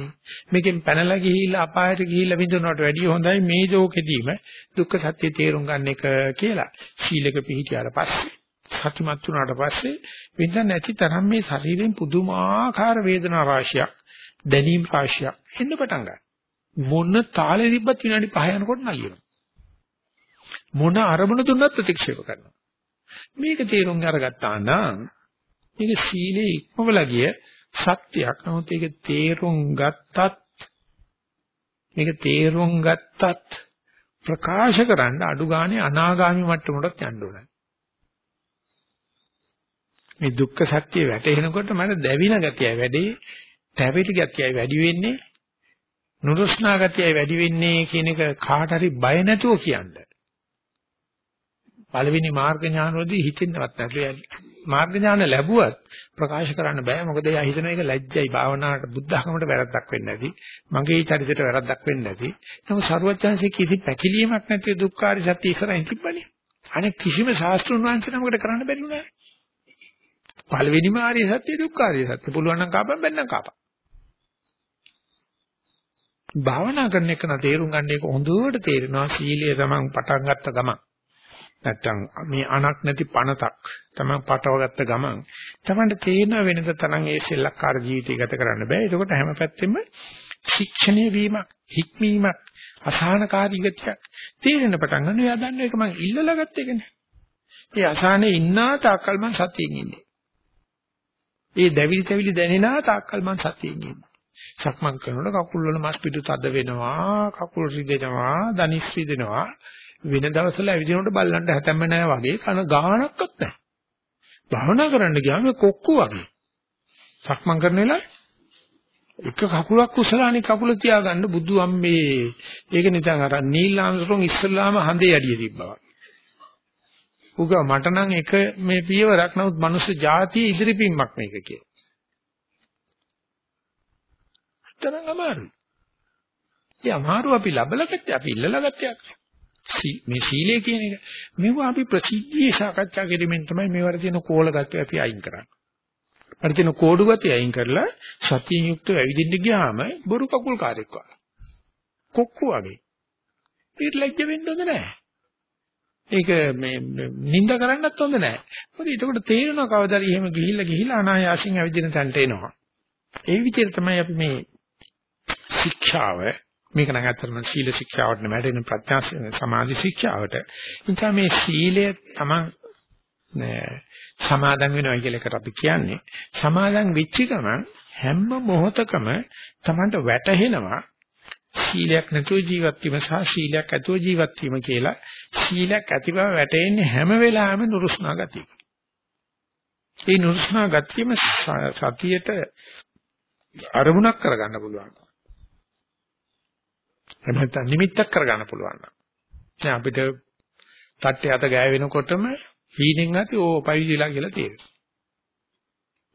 Speaker 1: මේකෙන් පැනලා ගිහිල්ලා අපායට ගිහිල්ලා විඳිනවට වැඩිය හොඳයි මේ ජෝකෙදීම දුක්ඛ සත්‍ය තේරුම් ගන්න එක කියලා. ශීලක පිහිටියාට පස්සේ සතිමත් වුණාට පස්සේ විඳ නැති තරම් මේ ශරීරයෙන් පුදුමාකාර වේදනා රාශියක් දැනීම් රාශියක් එන්න පටන් ගන්නවා. මොන තාලෙ තිබ්බත් විනාඩි 5 යනකොට නලියනවා. මොන අරමුණ දුන්නත් ප්‍රතික්ෂේප කරනවා. මේක තේරුම් අරගත්තා නම් මේක සීලේ ඉක්මවලා ගිය සත්‍යයක්. නමුත් ඒක තේරුම් ගත්තත් මේක තේරුම් ගත්තත් ප්‍රකාශ කරන්න අඩු ගානේ අනාගාමි මට්ටමකට යන්න ඕනේ. මේ දුක්ඛ සත්‍ය වැටහෙනකොට මට දැවින ගතිය වැඩි, තැවිලි ගතිය වැඩි වෙන්නේ, නුරුස්නා ගතිය වැඩි වෙන්නේ කියන එක කාට හරි බය නැතුව කියන්නේ. පළවෙනි මාර්ග ඥානවලදී හිතෙන්නවත් නැතුව මාර්ග ඥාන ලැබුවත් ප්‍රකාශ කරන්න බෑ. මොකද එයා හිතන එක ලැජ්ජයි. භාවනාවට බුද්ධ ධර්මයට වැරද්දක් වෙන්නේ නැති මගේ චරිතයට වැරද්දක් වෙන්නේ නැති නමුත් ਸਰවඥාන්සේ කිසි පැකිලීමක් නැති දුක්ඛාරි සත්‍ය ඉස්සරහින් තිබ්බනේ. අනේ කිසිම ශාස්ත්‍රුන් වහන්සේ නමකට කරන්න බැරි වුණා. පළවෙනිම ආර්ය සත්‍ය දුක්ඛාරි සත්‍ය. පුළුවන් නම් කාපම් බැන්නම් කාපම් භාවනා කරන එක න තේරුම් ගන්න එක හොඳට තේරෙනවා. සීලය තමන් පටන් ගත්ත ගමන්. නැත්තම් මේ අනක් නැති පණතක් තමයි පටවගත්ත ගමන් තමන්ට තේරෙන වෙනද තරම් ඒ සෙල්ලක්කාර ජීවිතය ගත කරන්න බෑ. ඒකට හැම පැත්තෙම ශික්ෂණය වීමක්, හික්මීමක්, අසහනකාරී ගතියක් තේරෙන පටන් ගන්න. එයා දන්න එක මං ඉල්ලලා ගත්ත එකනේ. ඒ අසහනේ ඉන්නා තාක්කල් මං සතියෙන් ඉන්නේ. ඒ දැවිලි තැවිලි දැනෙනා තාක්කල් මං සතියෙන් ඉන්නේ. සක්මන් කරනකොට කකුල් වල මස් පිටු තද වෙනවා, කකුල් රිදෙනවා, දනිස් රිදෙනවා. වෙන දවස්වල ඇවිදිනකොට බල්ලන්ට හැතැම්ම නැහැ වගේ කන ගානක්වත් නැහැ. භාවනා කරන්න ගියාම කොක්කු වගේ. සක්මන් කරන වෙලාවේ එක කකුලක් කුසලානි කකුල තියාගන්න බුදු අම්මේ. ඒක නිකන් අර නීලාංශරුන් ඉස්සල්ලාම හඳේ යඩිය තිබ්බා. උග මට නම් එක මේ පියවරක් නමුත් මනුස්ස జాතිය ඉදිරි පින්මක් මේක කිය. තරංග අමාරුයි. ඒ අමාරු අපි ලබලා ගත්තේ අපි ඉල්ලලා ගත්තේ. මේ සීලය කියන එක මෙව අපි ප්‍රසිද්ධියේ සාකච්ඡා කිරීමෙන් තමයි මේවට තියෙන කෝල ගතිය අපි අයින් කරන්නේ. අර තියෙන කෝඩු ගතිය අයින් කරලා සතියෙන් යුක්තව ඇවිදින්න ගියාම බොරු කකුල් කාර්යයක් වගේ. කොක්කු වගේ. ඊට ලැජ්ජ වෙන්න හොඳ නැහැ. ඒක මේ නිඳ කරන්නත් හොඳ නැහැ. මොකද ඒකට තේරෙනවා කවදාද එහෙම ගිහිල්ලා ගිහිල්ලා අනායාසින් ඇවිදින තැනට එනවා. ඒ විදිහට තමයි අපි මේ ශික්ෂාව මේක නම් ඇත්තටම සීල ශික්ෂාවට නෙමෙයි ප්‍රඥා සමාධි ශික්ෂාවට. නිසා මේ සීලය තමයි සමාදන් වෙනවා කියලා එකට අපි කියන්නේ. සමාදන් වෙච්ච ගමන් හැම මොහොතකම Tamanට වැටහෙනවා සීලයක් නැතුව ජීවත් වීම සහ සීලයක් ඇතුව ජීවත් වීම කියලා සීලයක් ඇති බව වැටෙන්නේ හැම වෙලාවෙම නුරුස්නා ගතිය. ඒ නුරුස්නා ගතියම සතියට අරමුණක් කරගන්න පුළුවන්. එහෙම නැත්නම් නිමිත්තක් කරගන්න පුළුවන් නම්. දැන් අපිට තට්ටේ අත ගෑවෙනකොටම හීනෙන් ඇති ඕ පයිවිලා කියලා තේරෙනවා.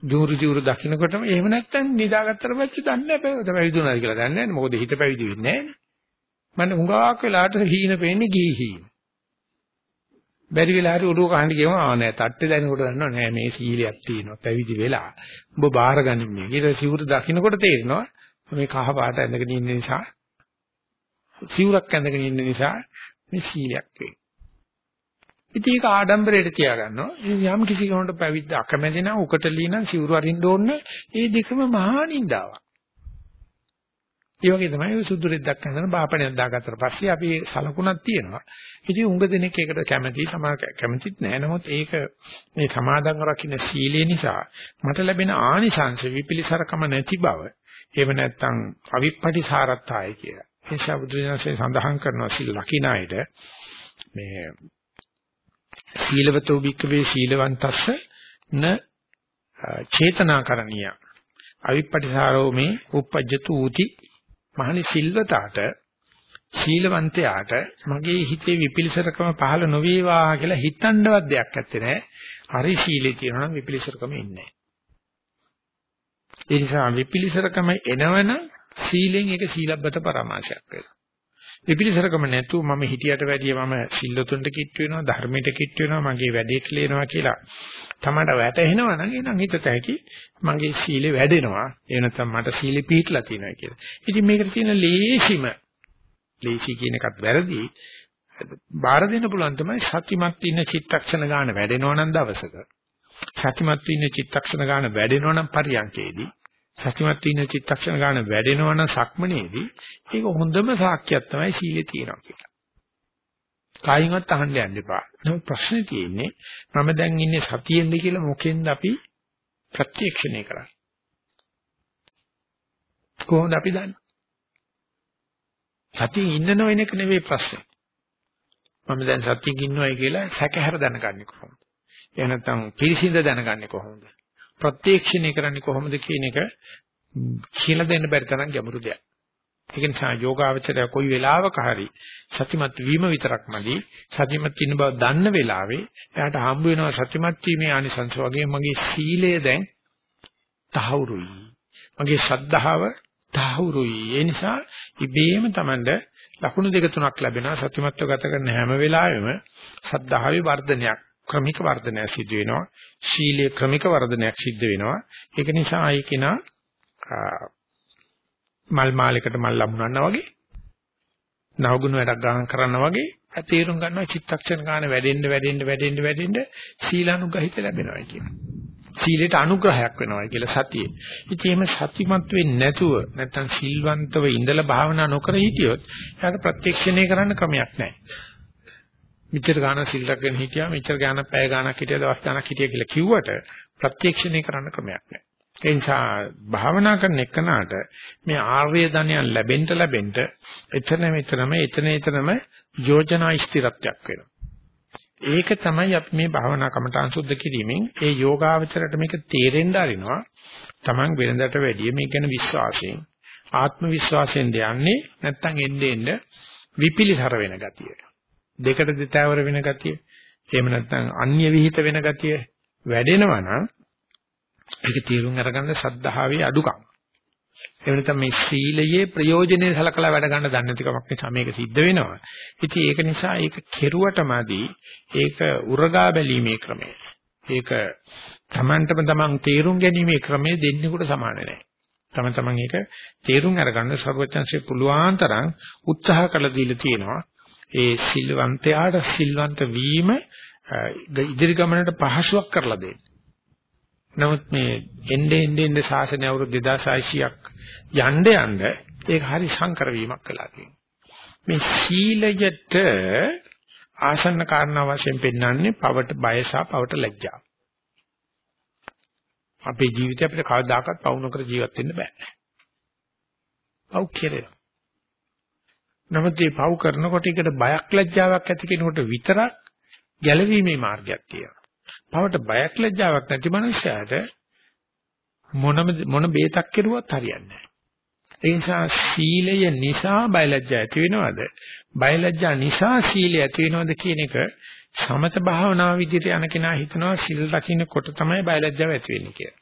Speaker 1: දුරු දුරු දකින්නකොටම එහෙම නැත්නම් නිදාගත්තට පස්සේ දන්නේ නැහැ පැවිදුණාද කියලා දන්නේ නැහැ. මොකද හිත පැවිදි වෙන්නේ නැහැ. මම හුඟක් වෙලාට හීන පෙන්නේ ගිහි හීන. බැරි වෙලා හරි උඩුව කහන්න ගියම ආ නෑ තට්ටේ දැනනකොට දන්නවා නෑ මේ සීලයක් තියෙනවා පැවිදි වෙලා. ඔබ බාරගනින් මේ. ඊට සිවුරු දකින්නකොට තේරෙනවා මේ කහ පාට ඇඳගෙන ඉන්න නිසා සිවුරක් ඇඳගෙන ඉන්න නිසා මේ සීලයක් වෙන්නේ. ඉතින් ඒක ආඩම්බරයට තියාගන්නවා. යම් කිසි කෙනෙකුට පැවිද්ද අකමැති නම් උකටලී නම් සිවුරු අරින්න ඕන ඒ දෙකම මහා නින්දාවක්. ඒ වගේ තමයි සුදුරෙද්දක් හඳන බාපණයක් දාගත්තට පස්සේ අපි සලකුණක් තියෙනවා. ඉතින් උඟ දෙනෙක් ඒකට කැමති සමා කැමතිත් නෑ. නමුත් ඒක මේ සමාදන්ව රකින්න සීලය නිසා මට ලැබෙන ආනිසංශ විපිලිසරකම නැති බව. එහෙම නැත්නම් අවිප්පටිසාරත්තාය කියලා. නිසා බුදුරජාණන්සේ සඳහන් කරනවා සීල ලකිනායට මේ සීලවතෝ භික්කවේ සීලවන්තස්ස න චේතනාකරණීය. අවිපටිසාරෝ මේ uppajjatu uti මහනි සිල්වතාට සීලවන්තයාට මගේ හිතේ විපිලිසරකම පහළ නොවේවා කියලා හිතන්නවත් දෙයක් නැත්තේ නෑ. හරි සීලේ තියෙනවා නම් විපිලිසරකම ඉන්නේ ඒ නිසා විපිලිසරකම එනවනම් සීලෙන් ඒක සීලබ්බත පරමාශයක් වෙනවා. විපිලිසරකම නැතුව මම හිතියට වැඩිය මම සිල්ලුතුන්ට කිට් වෙනවා ධර්මයට කිට් වෙනවා මගේ වැඩේට ලේනවා කියලා තමයි වැටහෙනවා නම් එහෙනම් හිතත හැකි මගේ සීලේ වැඩෙනවා ඒ නැත්නම් මට සීලේ පිහිටලා තියෙනවා කියලා. ඉතින් මේකට තියෙන ලේසිම ලේසි කියන එකත් වැරදි. බාර දෙන්න පුළුවන් තමයි සතිමත් ඉන්න චිත්තක්ෂණ ගන්න වැඩෙනවා නම් දවසක. සතිමත් ඉන්න චිත්තක්ෂණ ගන්න වැඩෙනවා නම් පරියන්කේදී. සතිමත් ඉන්න චිත්තක්ෂණ ගන්න වැඩෙනවා නම් සක්මනේදී ඒක හොඳම සාක්ෂියක් තමයි සීලේ තියෙනවා කියලා. කායින්වත් අහන්න යන්න එපා. නමුත් ප්‍රශ්නේ තියෙන්නේ මම දැන් ඉන්නේ සතියෙන්ද කියලා මොකෙන්ද අපි ප්‍රත්‍යක්ෂණය කරන්නේ? කොහොමද අපි දන්නේ? සතියෙන් ඉන්න නොවන එක නෙවෙයි ප්‍රශ්නේ. මම දැන් සතියෙන් ඉන්නවයි කියලා සැකහැර දැනගන්නේ කොහොමද? එහෙම නැත්නම් පිළිසිඳ දැනගන්නේ කොහොමද? ප්‍රත්‍යක්ෂණය කරන්නේ කොහොමද කියන එක කියලා දෙන්න බැරි තරම් ගැඹුරු දෙයක්. ඒක නිසා යෝගාවචරය කොයි වෙලාවක හරි සතිමත් වීම විතරක්මදි සතිමත් ඉන්න බව දන්න වෙලාවේ එයාට හම්බ වෙනවා සතිමත් වීමේ ආනිසංස වගේ මගේ සීලය දැන් තහවුරුයි. මගේ ශ්‍රද්ධාව තහවුරුයි. ඒ නිසා ඉබේම Tamanda ලකුණු දෙක තුනක් ලැබෙනවා සත්‍යමත්ව ගත කරන හැම වෙලාවෙම සද්ධාවේ වර්ධනයක් ක්‍රමික වර්ධනයක් සිදු වෙනවා. ශීලයේ ක්‍රමික වර්ධනයක් සිද්ධ වෙනවා. ඒක නිසා ආයිකිනා මල් මාලයකට මල් ලැබුණා වගේ නවගුණ වැඩක් ගන්න කරනවා වගේ තේරුම් ගන්නවා චිත්තක්ෂණ ගන්න වැඩෙන්න වැඩෙන්න වැඩෙන්න වැඩෙන්න සීලානුගහිත ලැබෙනවා කියනවා. සීලයට අනුග්‍රහයක් වෙනවා කියලා සතියේ. ඉතින් එහෙම සතිමත් වෙන්නේ නැතුව නැත්තම් සිල්වන්තව ඉඳලා භාවනා නොකර හිටියොත් එයාට ප්‍රත්‍යක්ෂණය කරන්න ක්‍රමයක් නැහැ. මෙච්චර ගාන සිල් රැකගෙන හිටියා මෙච්චර ගාන පැය ගානක් හිටියා දවස් ගානක් හිටියා කියලා කිව්වට ප්‍රත්‍යක්ෂණය කරන්න ක්‍රමයක් නැහැ. ඒ නිසා භාවනා කරන එකනට මේ ආර්ය ධනයන් ලැබෙන්න ලැබෙන්න එතන මෙතනම එතන එතනම යෝජනා ස්ථිරත්වයක් වෙනවා. ඒක තමයි අපි මේ භාවනා කමඨාන් සුද්ධ කිරීමෙන් ඒ යෝගාවචරයට මේක තේරෙන්න ආරිනවා. Taman වෙනදට වැඩිය මේක ගැන විශ්වාසයෙන් ආත්ම විශ්වාසයෙන් යන්නේ නැත්තම් එන්නේ එන්නේ විපිලිසර වෙන ගතිය. දෙකට දෙතෑවර වෙන ගතිය. එහෙම නැත්නම් අන්‍ය විහිිත වෙන ගතිය වැඩෙනවා නම් ඒක තීරුම් අරගන්න සද්ධාවේ අඩුකම්. එහෙම නැත්නම් මේ සීලයේ ප්‍රයෝජනෙ සලකලා වැඩ ගන්න දන්නේ නැතිකමක් නිසා මේක සිද්ධ වෙනවා. ඉතින් ඒක නිසා ඒක කෙරුවටමදී ඒක උරගා බැලීමේ ක්‍රමය. ඒක Tamanටම Taman තේරුම් ගැනීමේ ක්‍රමය දෙන්නෙකුට සමාන නැහැ. තම තමන් ඒක තේරුම් අරගන්න සර්වඥන්සේ පුළුවන් තරම් උත්සාහ කළ දීලා තියෙනවා. ඒ සිල්වන්තයාට සිල්වන්ත වීම ඉදිරි ගමනට පහසුවක් කරලා දෙන්න. නමුත් මේ එnde ende ende ශාසනය අවුරුදු 2600ක් යන්න යන්න ඒක හරි සංකර වීමක් වෙලා තියෙනවා. මේ සීලයට ආසන්න කාරණා වශයෙන් පෙන්වන්නේ පවට බය සහ පවට ලැජ්ජා. අපේ ජීවිතේ අපිට කවදාකවත් පවු නොකර ජීවත් වෙන්න බෑ. පව් කෙරෙනවා. නමුත් මේ පව් කරනකොට ඒකට බයක් ලැජ්ජාවක් ඇති කෙනෙකුට විතරක් ගැලවීමේ මාර්ගයක් තියෙනවා. පවට බයක් ලැජ්ජාවක් නැති මනුස්සයාට මොනම මොන බේතක් කෙරුවත් හරියන්නේ නැහැ. ඒ නිසා සීලය නිසා බයලජ්ජා ඇති වෙනවද? බයලජ්ජා නිසා සීලය ඇති වෙනවද කියන එක සමත භාවනාව විදිහට යන කෙනා හිතනවා සිල් රකින්නකොට තමයි බයලජ්ජාව ඇති වෙන්නේ කියලා.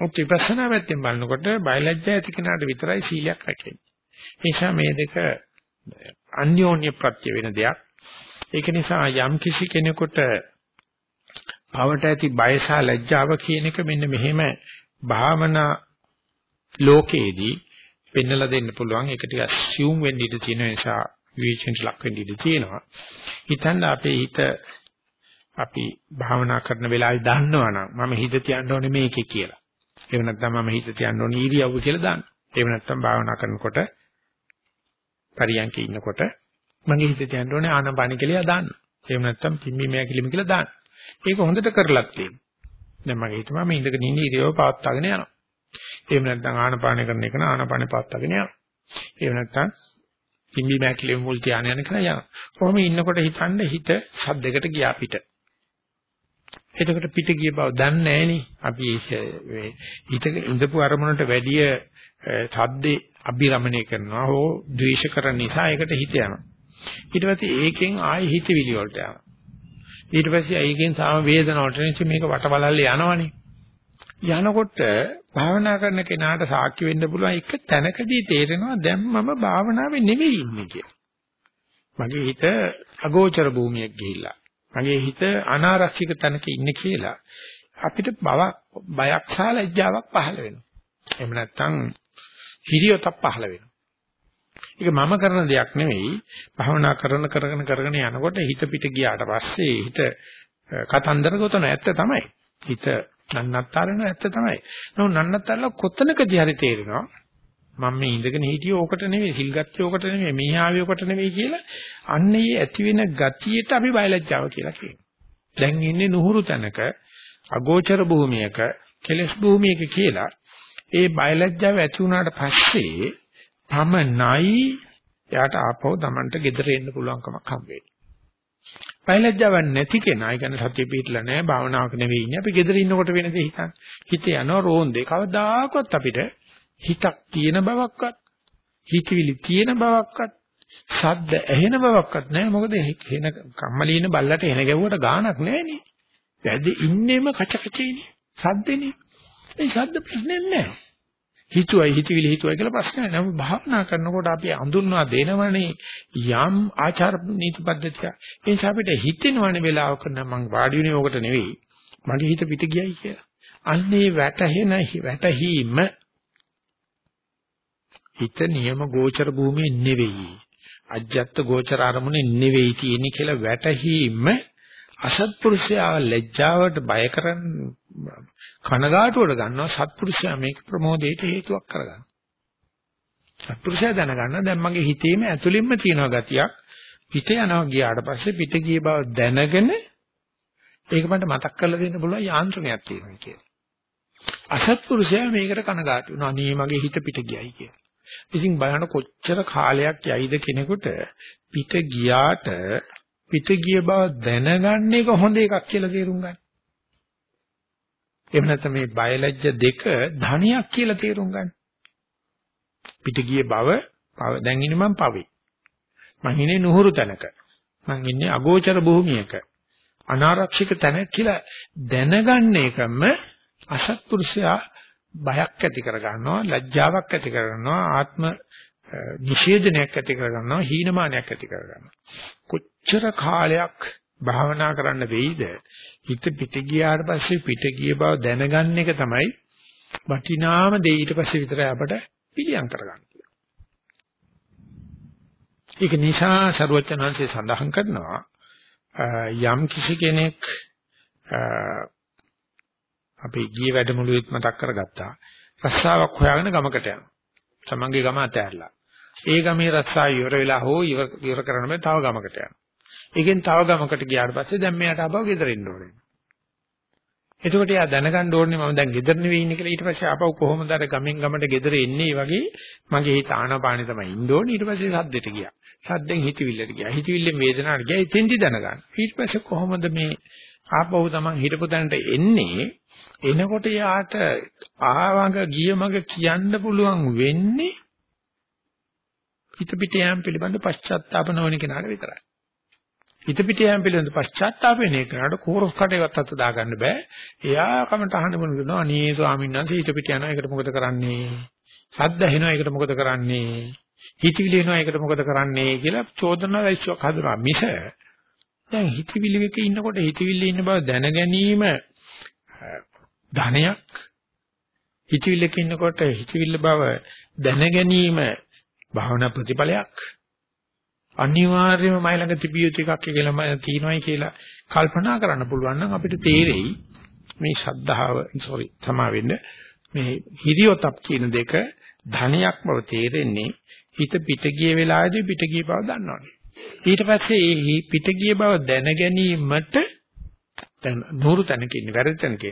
Speaker 1: ඔත් විපස්සනා පැත්තෙන් බලනකොට බයලජ්ජා ඇති කෙනාට විතරයි සීලයක් රැකෙන්නේ. ඒ නිසා මේ දෙක අන්‍යෝන්‍ය ප්‍රත්‍ය වෙන දෙයක්. ඒක නිසා යම් කිසි කෙනෙකුට පවට ඇති බය සහ ලැජ්ජාව කියන එක මෙන්න මෙහෙම භාවනා ලෝකයේදී පෙන්නලා දෙන්න පුළුවන්. ඒක ටික assume වෙන්න ඉඩ තියෙන නිසා විචෙන්ට ලක් වෙන්න ඉඩ තියෙනවා. හිතන්න අපේ හිත අපි භාවනා කරන වෙලාවේ දන්නවනම් මම හිත තියන්න ඕනේ මේකේ කියලා. එහෙම නැත්නම් මම හිත තියන්න ඕනේ ඊරියව්ව කියලා දාන්න. එහෙම නැත්නම් භාවනා කරනකොට පරියන්කේ ඉන්නකොට මගේ හිත තියන්න ඕනේ ආනපාන කියලා දාන්න එහෙම නැත්නම් පිම්බි මෑ කිලිම කියලා දාන්න ඒක හොඳට කරලත් තියෙනවා. දැන් මගේ හිතම මේ ඉඳගෙන ඉන්න ඉරියව පවත්වාගෙන යනවා. එහෙම නැත්නම් ආනපාන කරන එක ආනපාන පවත්වාගෙන යනවා. එහෙම නැත්නම් පිම්බි මෑකිලි මුල් ධානය යන කෙනා යනවා. කොහොම ඉන්නකොට හිතන්න හිත සද්දයකට ගියා පිට. එතකොට පිට ගිය බව දන්නේ නැහෙනි. අපි මේ හිත ඉඳපු අරමුණට වැඩිය සද්දේ අභිරමණය කරනවා හෝ ද්වේෂ කරන නිසා ඒකට හිත යනවා. ඊට පස්සේ ඒකෙන් ආයෙ හිතවිලි වලට යනවා. ඊට පස්සේ අයගෙන් සාම වේදනාවට නෙච්ච මේක වටබලල්ල යනවනේ. යනකොට භාවනා කරන කෙනාට සාක්ෂි වෙන්න පුළුවන් එක තැනකදී තේරෙනවා දැන් මම භාවනාවේ නෙවෙයි ඉන්නේ කියලා. මගේ හිත අගෝචර භූමියක් ගිහිල්ලා. මගේ හිත අනාරක්ෂිත තැනක ඉන්නේ කියලා අපිට බවක් බයක් සහ ලැජ්ජාවක් පහළ වෙනවා. එහෙම නැත්නම් හිරියොතක් පහළ වෙනවා. ඒක මම කරන දෙයක් නෙවෙයි. භාවනා කරන කරගෙන කරගෙන යනකොට හිත පිට ගියාට පස්සේ හිත කතන්දර ගොතන ඇත්ත තමයි. හිත නන්නත්තරන ඇත්ත තමයි. නමුත් නන්නත්තරල කොතනකදී හරි තේරෙනවා මම මේ ඉඳගෙන හිටියේ ඕකට නෙවෙයි, සිල් ගත්තේ ඕකට නෙවෙයි, මේ ආවේ ඕකට නෙවෙයි කියලා අන්න ඒ ඇති වෙන ගතියට අපි බයලජ්ජාව කියලා කියනවා. දැන් ඉන්නේ නුහුරු තැනක, අගෝචර භූමියක, කෙලස් භූමියක කියලා ඒ බයලජ්ජාව ඇති වුණාට පස්සේ තමනයි එයාට ආපහු Tamanට gedere එන්න පුළුවන්කමක් හම්බ වෙන්නේ. බයලජ්ජාවක් නැති කෙනා, ඒ කියන්නේ සතිය පිටලා නැහැ, භාවනාවක නෙවෙයි ඉන්නේ. අපි gedere ඉන්නකොට වෙන දේ හිතන්නේ. හිතේ යනවා රෝන්දේ. කවදාකවත් අපිට හිතක් තියෙන බවක්වත්, හිතවිලි තියෙන බවක්වත්, ශබ්ද ඇහෙන බවක්වත් නැහැ. මොකද එන කම්මලින බල්ලට එන ගැව්වට ගාණක් නැහෙනේ. වැඩි ඉන්නේම කච කචේනේ. ශබ්දෙනේ. ඒ ශබ්ද ප්‍රශ්නේ නැහැ. හිතුවයි හිතවිලි හිතුවයි කියලා ප්‍රශ්නයක් නෑ. නමුත් භාවනා කරනකොට අපි අඳුන්වා දෙනවනේ යම් ආචාර නීති පද්ධතිය. ඒ නිසා අපිට හිතෙනවනේ වෙලාවක නම් මං වාඩි වෙන්නේ ඕකට නෙවෙයි. මගේ හිත පිට ගියයි කියලා. අන්නේ වැටහෙන වැටහීම හිත නියම ගෝචර භූමියේ නෙවෙයි. අජ්ජත් ගෝචර අරමුණේ නෙවෙයි තියෙන්නේ කියලා වැටහීම අසත්පුරුෂයා ලැජ්ජාවට බය කරන් කනගාටුවට ගන්නවා සත්පුරුෂයා මේක ප්‍රමෝදයට හේතුවක් කරගන්න. සත්පුරුෂයා දැනගන්න දැන් මගේ හිතේම ඇතුළෙන්ම තියෙන ගතියක් පිට යනවා ගියාට පස්සේ පිට ගිය බව දැනගෙන ඒක මට මතක් කරලා දෙන්න පුළුවන් යාන්ත්‍රණයක් තියෙනවා කියලා. අසත්පුරුෂයා මේකට කනගාටු වෙනවා. අනේ මගේ හිත පිට ගියයි කියලා. ඉතින් බලන්න කොච්චර කාලයක් යයිද කෙනෙකුට පිට ගියාට පිට ගිය බව දැනගන්න එක හොඳ එකක් කියලා තේරුම් ගන්න. එහෙම නැත්නම් මේ බයලජ්‍ය දෙක ධනියක් කියලා තේරුම් ගන්න. පිට ගිය බව දැන් ඉන්නේ මම පවේ. මං ඉන්නේ නුහුරු තැනක. මං ඉන්නේ අගෝචර භූමියක. අනාරක්ෂිත තැනක කියලා දැනගන්න එකම අසත්පුරුෂයා බයක් ඇති කර ගන්නවා ලැජ්ජාවක් ඇති කර ගන්නවා ආත්ම නිෂේධනයක් ඇති කර ගන්නවා හීනමානයක් ඇති කර ගන්නවා කොච්චර කාලයක් භාවනා කරන්න වෙයිද හිත පිට ගියාට පස්සේ පිට ගිය බව දැනගන්න එක තමයි වටිනාම දේ ඊට පස්සේ විතරයි අපට පිළියම් කරගන්න. ඒක නිසා ਸਰවචනංශය සඳහන් කරනවා යම් කිසි කෙනෙක් අපි ගිය වැඩමුළුවෙත් මතක් කරගත්තා. රස්සාවක් හොයාගෙන ගමකට යනවා. තමන්ගේ ගම අතහැරලා. ඒ ගමේ රස්සාව ඉවර වෙලා හෝ ඉවර කරන මේ තව ගමකට යනවා. ඒකෙන් තව ගමකට ගියාට පස්සේ දැන් මෙයාට ආපහු ගෙදර එන්න ඕනේ. එතකොට එයා දැනගන්න ඕනේ මම දැන් ගෙදර නෙවෙයි ඉන්නේ කියලා ඊට පස්සේ ආපහු කොහොමද අර ගමෙන් ගමට ගෙදර එන්නේ වගේ මගේ හිත ආනාපානෙ තමයි ඉන්න ඕනේ ඊට පස්සේ සද්දෙට ගියා. සද්දෙන් හිතවිල්ලට ගියා. හිතවිල්ලෙන් වේදනාවට ගියා. ඉතින්දි දැනගන්න. ඊට පස්සේ කොහොමද මේ ආපහු තමන් හිටපු තැනට එන්නේ එනකොට යාට ආවඟ ගිය මග කියන්න පුළුවන් වෙන්නේ හිත පිට යෑම පිළිබඳ පශ්චාත්තාප නොවන කෙනාට විතරයි. හිත පිට යෑම පිළිබඳ පශ්චාත්තාප වෙන එකට කෝරස් කටේවත් අත දාගන්න බෑ. එයා කමට අහන්න මොන කරනවා අනේ ස්වාමීන් වහන්සේ හිත පිට යනවා ඒකට මොකද කරන්නේ? සද්ද ඇහෙනවා ඒකට මොකද කරන්නේ? හිතවිලි එනවා ඒකට මොකද කරන්නේ කියලා චෝදනා වැයිසක් හදනවා මිස දැන් හිතවිලි එක ඉන්නකොට හිතවිලි ඉන්න බව දැන ගැනීම ධනයක්. හිතවිල්ලක ඉන්නකොට හිතවිල්ල බව දැන ගැනීම භාවනා ප්‍රතිඵලයක්. අනිවාර්යයෙන්ම මයි ළඟ තිබිය යුතු එකක් කියලා මම තියෙනවායි කියලා කල්පනා කරන්න පුළුවන් නම් අපිට තේරෙයි මේ ශද්ධාව sorry තමා වෙන්න. මේ හිරියොතප් කියන දෙක ධනයක් බව තේරෙන්නේ හිත පිට ගිය වෙලාවේදී පිට ගිය බව දන්නවනේ. ඊට පස්සේ මේ පිට ගිය බව දැන ගැනීමට දැන් නూరు තැනක ඉන්නේ වැරදි තැනක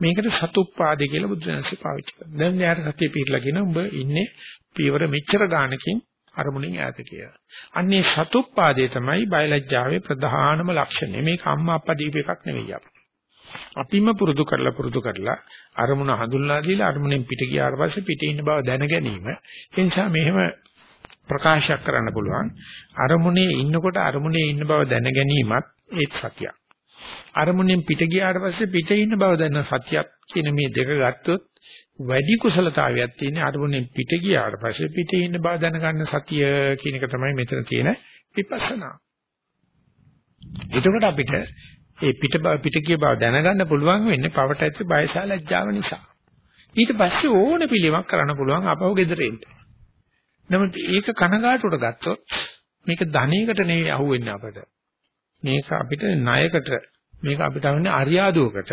Speaker 1: මේකට සතුප්පාදේ කියලා බුදුරජාණන්සේ පාවිච්චි කරනවා දැන් එයාට සතිය පිටලා කියන උඹ ඉන්නේ පීවර මෙච්චර ගානකින් අරමුණෙන් ඈත කියලා. අන්නේ සතුප්පාදේ තමයි බයලජ්ජාවේ ප්‍රධානම ලක්ෂණය. මේක අම්මා අප්පා දීප එකක් නෙවෙයි අපි. අපිම පුරුදු කරලා පුරුදු කරලා අරමුණ හඳුන්ලා දීලා අරමුණෙන් පිට ගියාට පස්සේ පිටේ ඉන්න බව දැන ගැනීම. ඒ නිසා මෙහෙම ප්‍රකාශයක් කරන්න පුළුවන්. අරමුණේ ඉන්නකොට අරමුණේ ඉන්න බව දැන ගැනීමත් ඒත් සතියක්. අරමුණෙන් පිට ගියාට පස්සේ පිට ඉන්න බව දැනන සතියක් කියන මේ දෙක ගත්තොත් වැඩි කුසලතාවයක් තියෙන අරමුණෙන් පිට ගියාට පස්සේ පිට ඉන්න බව දැනගන්න සතිය කියන එක තමයි මෙතන තියෙන විපස්සනා. එතකොට අපිට ඒ පිට පිට කිය බව දැනගන්න පුළුවන් වෙන්නේ පවට ඇති බයසාලජ්ජාව නිසා. ඊට පස්සේ ඕන පිළිවෙමක් කරන්න පුළුවන් අපව ගෙදර එන්න. නමුත් ඒක කනගාටුවට ගත්තොත් මේක ධනයකට නෙවෙයි අහුවෙන්නේ අපට. මේක අපිට ණයකට මේක අපිට අහන්නේ අරියාදුවකට.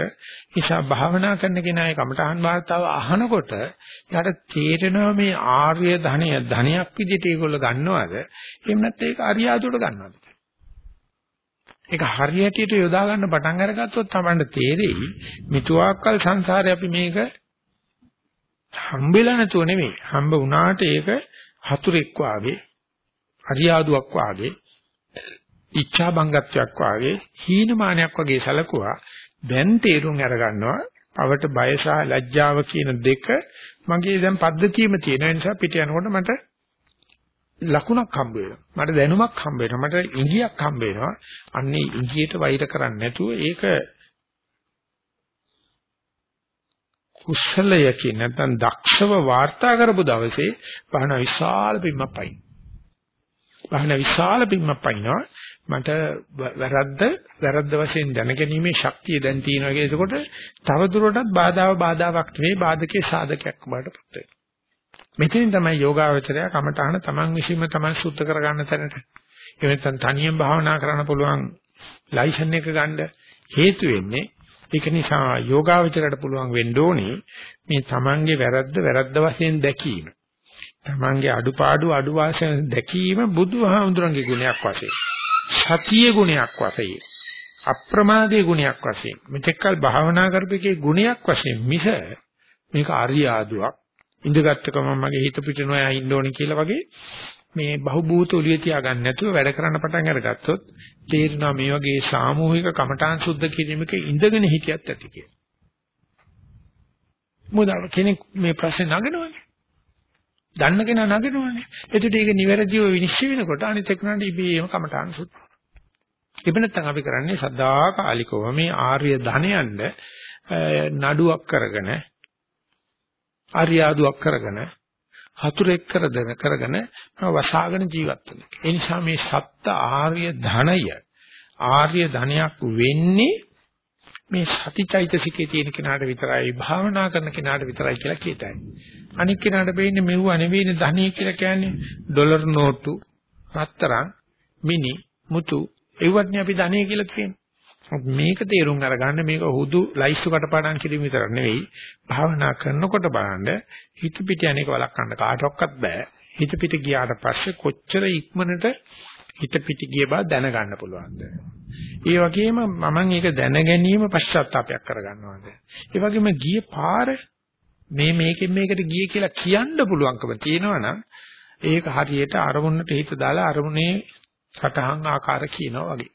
Speaker 1: නිසා භාවනා කරන කෙනාගේ කමඨහන් වාර්තාව අහනකොට යාට තේරෙනවා මේ ආර්ය ධනය ධනයක් විදිහට ඒගොල්ලෝ ගන්නවද? එහෙම නැත්නම් ඒක අරියාදුවට ගන්නවද? ඒක හරියටියට යොදා ගන්න පටන් අරගත්තොත් තමයි තේරෙයි මිතුආකල් සංසාරේ අපි මේක හම්බෙලා නැතුව නෙමෙයි. හම්බ වුණාට ඒක හතුරෙක් වාගේ, අරියාදුවක් වාගේ, ඉච්ඡා බංගත්වයක් වාගේ, හීනමානයක් වගේ සැලකුවා. දැන් තේරුම් අරගන්නවා පවට බය සහ ලැජ්ජාව කියන දෙක මගේ දැන් පද්ධතියෙම තියෙන නිසා පිට යනකොට මට ලකුණක් හම්බ වෙනවා. මට දැනුමක් හම්බ වෙනවා. මට ඉංගියක් හම්බ වෙනවා. අන්නේ ඉංගියට වෛර කරන්නේ නැතුව ඒක කුසලයකින් නැත්නම් දක්ෂව වාර්තා කරපු දවසේ පහන විශාල බිම්මක් පයින්. පහන විශාල බිම්මක් පයින්නවා. මට වැරද්ද වැරද්ද වශයෙන් දැනගැනීමේ ශක්තිය දැන් තියෙනවා කියලා. එතකොට තව දුරටත් බාධාව බාධාවක් නෙවෙයි බාධකේ සාධකයක් බවට පත් වෙනවා. මෙතනින් තමයි යෝගාවචරය කමඨහන තමන් විශ්ීම තමන් සුද්ධ කරගන්න තැනට. ඒ වෙනත්නම් තනියෙන් භාවනා කරන්න පුළුවන් ලයිසන් එක ගන්න හේතු වෙන්නේ ඒක නිසා යෝගාවචරයට පුළුවන් වෙන්න ඕනේ මේ තමන්ගේ වැරද්ද වැරද්ද වශයෙන් දැකීම. තමන්ගේ අඩුපාඩු අඩු වාසන දැකීම බුදුහාමුදුරන්ගේ ගුණයක් වශයෙන්. සතිය ගුණයක් වශයෙන්. අප්‍රමාදයේ ගුණයක් වශයෙන්. මෙතෙක්කල් භාවනා කරපේකේ ගුණයක් වශයෙන් මිස මේක අරියාදුවක්. ඉඳගත්ත ගමන් මගේ හිත පිට නොයා ඉන්න ඕනේ කියලා වගේ මේ බහුබූත ඔලිය තියාගන්න නැතුව වැඩ කරන්න පටන් අරගත්තොත් තේරෙනවා මේ වගේ සාමූහික කමඨාන් සුද්ධ කිරීමක ඉඳගෙන හිටියත් ඇති කියලා. මොකද කෙනෙක් මේ ප්‍රශ්නේ නගනවනේ. දන්න කෙනා නගනවනේ. එතකොට ඒක නිවැරදිව විනිශ්චය වෙනකොට අනිත් එක්කනට ඉබේම කමඨාන් සුද්ධ. ඉබ නැත්නම් අපි කරන්නේ සදා කාලිකව මේ ආර්ය ධනයන්ද නඩුවක් කරගෙන ආර්යාදුවක් කරගෙන හතුරෙක් කරදෙන කරගෙන වසාගෙන ජීවත් වෙන. ඒ නිසා මේ සත්ත ආර්ය ධනය ආර්ය ධනයක් වෙන්නේ මේ සතිචෛතසිකේ තියෙන කෙනාට විතරයි භාවනා කරන කෙනාට විතරයි කියලා කියතයි. අනික් කෙනාට වෙන්නේ මෙව්ව නෙවෙයිනේ ධනිය කියලා කියන්නේ ඩොලර් නෝටු රත්තරන් මිනි මුතු ඒවත්නේ අපි ධනිය කියලා කියන්නේ. මේක තේරුම් අරගන්න මේක හුදු ලයිස්තු කටපාඩම් කිරීම විතර නෙවෙයි භාවනා කරනකොට බලන්න හිත පිට යන්නේක වළක්වන්න කාටවත් බෑ හිත පිට ගියාට පස්සේ කොච්චර ඉක්මනට හිත පිට ගිය බව දැනගන්න පුළුවන්ද ඒ වගේම මම මේක දැන ගැනීම පශ්චාත්තාවයක් කරගන්නවාද ඒ වගේම ගිය පාර මේ මේකෙන් මේකට ගියේ කියලා කියන්න පුළුවන්කම තියෙනවනම් ඒක හරියට අරමුණට හිත දාලා අරමුණේ සටහන් ආකාර කියනවා වගේ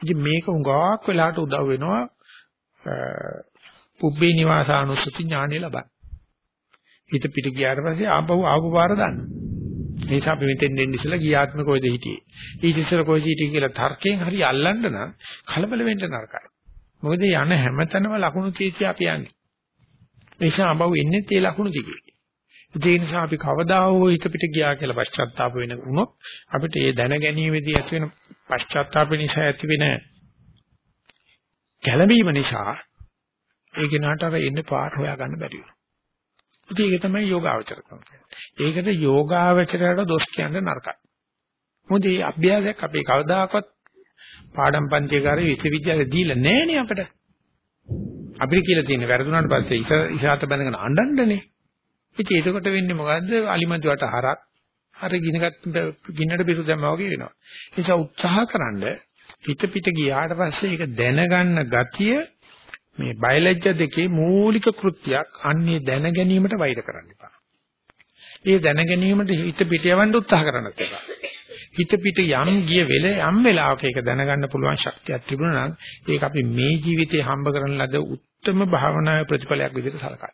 Speaker 1: ඉතින් මේක උගාවක් වෙලාට උදව් වෙනවා පුබ්බේ නිවාසානුස්සති ඥානෙ ලබන්න. හිත පිට ගියාට පස්සේ ආපහු ආපු පාර දන්න. ඒ නිසා අපි මෙතෙන් දෙන්න ඉස්සලා ගියාත්ම කොයිද හිටියේ. ඊට ඉස්සලා කොයිද හිටියේ කියලා තර්කයෙන් හරි අල්ලන්න නම් කලබල වෙන්න නරකයි. මොකද යන හැමතැනම ලකුණු කීචි අපි යන්නේ. ඒ නිසා ආපහු එන්නේ ඒ ලකුණු දිගේ. ඒ නිසා අපි කවදා හෝ හිත පිට ගියා කියලා පශ්චාත්තාප වෙන වුණොත් අපිට ඒ දැන ගැනීමේදී ඇති වෙන පශ්චාත්තාප නිසා ඇති වෙන කැළඹීම නිසා ඒ කෙනාට අර එන්නේ පාර හොයාගන්න බැරි වෙනවා. ඉතින් ඒක තමයි යෝගාවචරකම කියන්නේ. ඒකට යෝගාවචරයට දොස් කියන්න නරකයි. මොකද මේ අභ්‍යාසයක් අපේ කවදාකවත් පාඩම් පන්තිකාරේ විශ්වවිද්‍යාලේ දීලා නැහනේ අපිට. අපිට කියලා තියෙන වැරදුනාට පස්සේ ඉස ඉසాత බඳගෙන අඬන්නනේ. ඉතින් එතකොට වෙන්නේ මොකද්ද? අලිමන්තුවට හරක් හරි ගිනගත් ගින්නට පිටු දැම්මා වගේ වෙනවා. ඒ නිසා උත්සාහකරනද පිට පිට ගියාට පස්සේ ඒක දැනගන්න ගතිය මේ බයලජ්‍ය දෙකේ මූලික කෘත්‍යයක් අන්නේ දැන ගැනීමට වෛර කරන්න එපා. ඒ දැන ගැනීමට හිත පිට යවන්න උත්සාහ කරන්නත් එපා. හිත පිට යම් ගිය වෙලේ යම් වෙලාවක ඒක දැනගන්න පුළුවන් ශක්තියක් තිබුණා නම් ඒක අපි මේ ජීවිතේ හම්බ කරන ලද උත්තරම භාවනාවේ ප්‍රතිඵලයක් විදිහට සලකයි.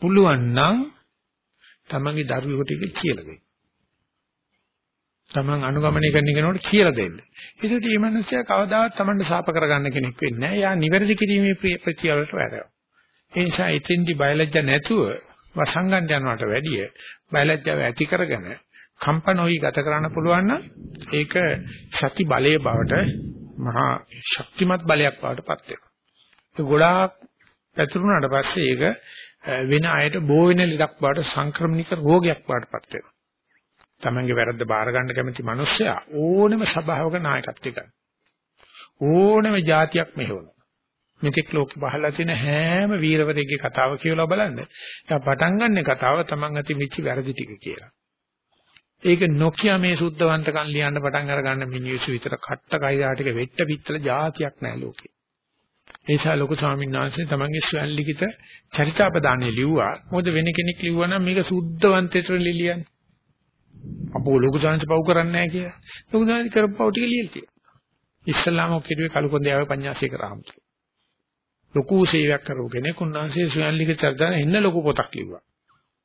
Speaker 1: පුළුවන් නම් තමන්ගේ දරුවෙකුට ඒක කියලා දෙන්න. Taman අනුගමනය කරන කෙනෙකුට කියලා දෙන්න. ඒකට මේ මිනිස්සයා කවදාවත් Tamanට සාප කරගන්න කෙනෙක් වෙන්නේ නැහැ. යා නිවැරදි කිරීමේ ප්‍රතිචාරයට වැඩනවා. ඒ නිසා ඉතින්දි බයලජ්ජ නැතුව වසංගම් යනවට වැඩිය බයලජ්ජාව ඇති කරගෙන කම්පනෝයි ගත කරන්න පුළුවන් නම් ඒක සති බලයේ බවට මහා ශක්තිමත් බලයක් බවට පත් වෙනවා. ඒ ගොඩාක් පැතුරුනාට පස්සේ ඒක වෙන අයට බෝ වෙන ලෙඩක් බවට සංක්‍රමණික රෝගයක් බවට පත් වෙනවා. තමන්ගේ වැරද්ද බාර ගන්න කැමති මිනිස්සයා ඕනෙම සභාවක නායකත්වය ගන්න. ඕනෙම જાතියක් මෙහෙවනවා. මෙතෙක් ලෝකෙ පහළලා තියෙන හැම වීරවරයෙක්ගේ කතාව කියලා බලන්න. දැන් පටන් ගන්න කතාව තමන් අති මිච්ච වැරදි ටික කියලා. ඒක නොකිය මේ සුද්ධවන්තකම් ලියන්න පටන් අර ගන්න මිනිස්සු විතර කට්ට කයිරා ටික වෙට්ට පිටතල જાතියක් නැහැ ලෝකේ. ඒ නිසා ලොකු ස්වාමීන් වහන්සේ තමන්ගේ ස්වයන් ලිඛිත චරිතාපදානය ලිව්වා. මොකද වෙන කෙනෙක් ලිව්වා නම් මේක සුද්ධවන්තේට ලියන්නේ. අපෝ ලොකු සංස පව් කරන්නේ නැහැ කියලා. ලොකු සංස කරපුව ටික ලියලා තියෙනවා. ඉස්ලාම කෙරුවේ කලුකොන්දේ පඤ්ඤාසී කරාම. ලොකු සේවයක් කරපු කෙනෙක් උන්වහන්සේ ස්වයන් ලිඛිත චරිතාන එන්න ලොකු පොතක් ලිව්වා.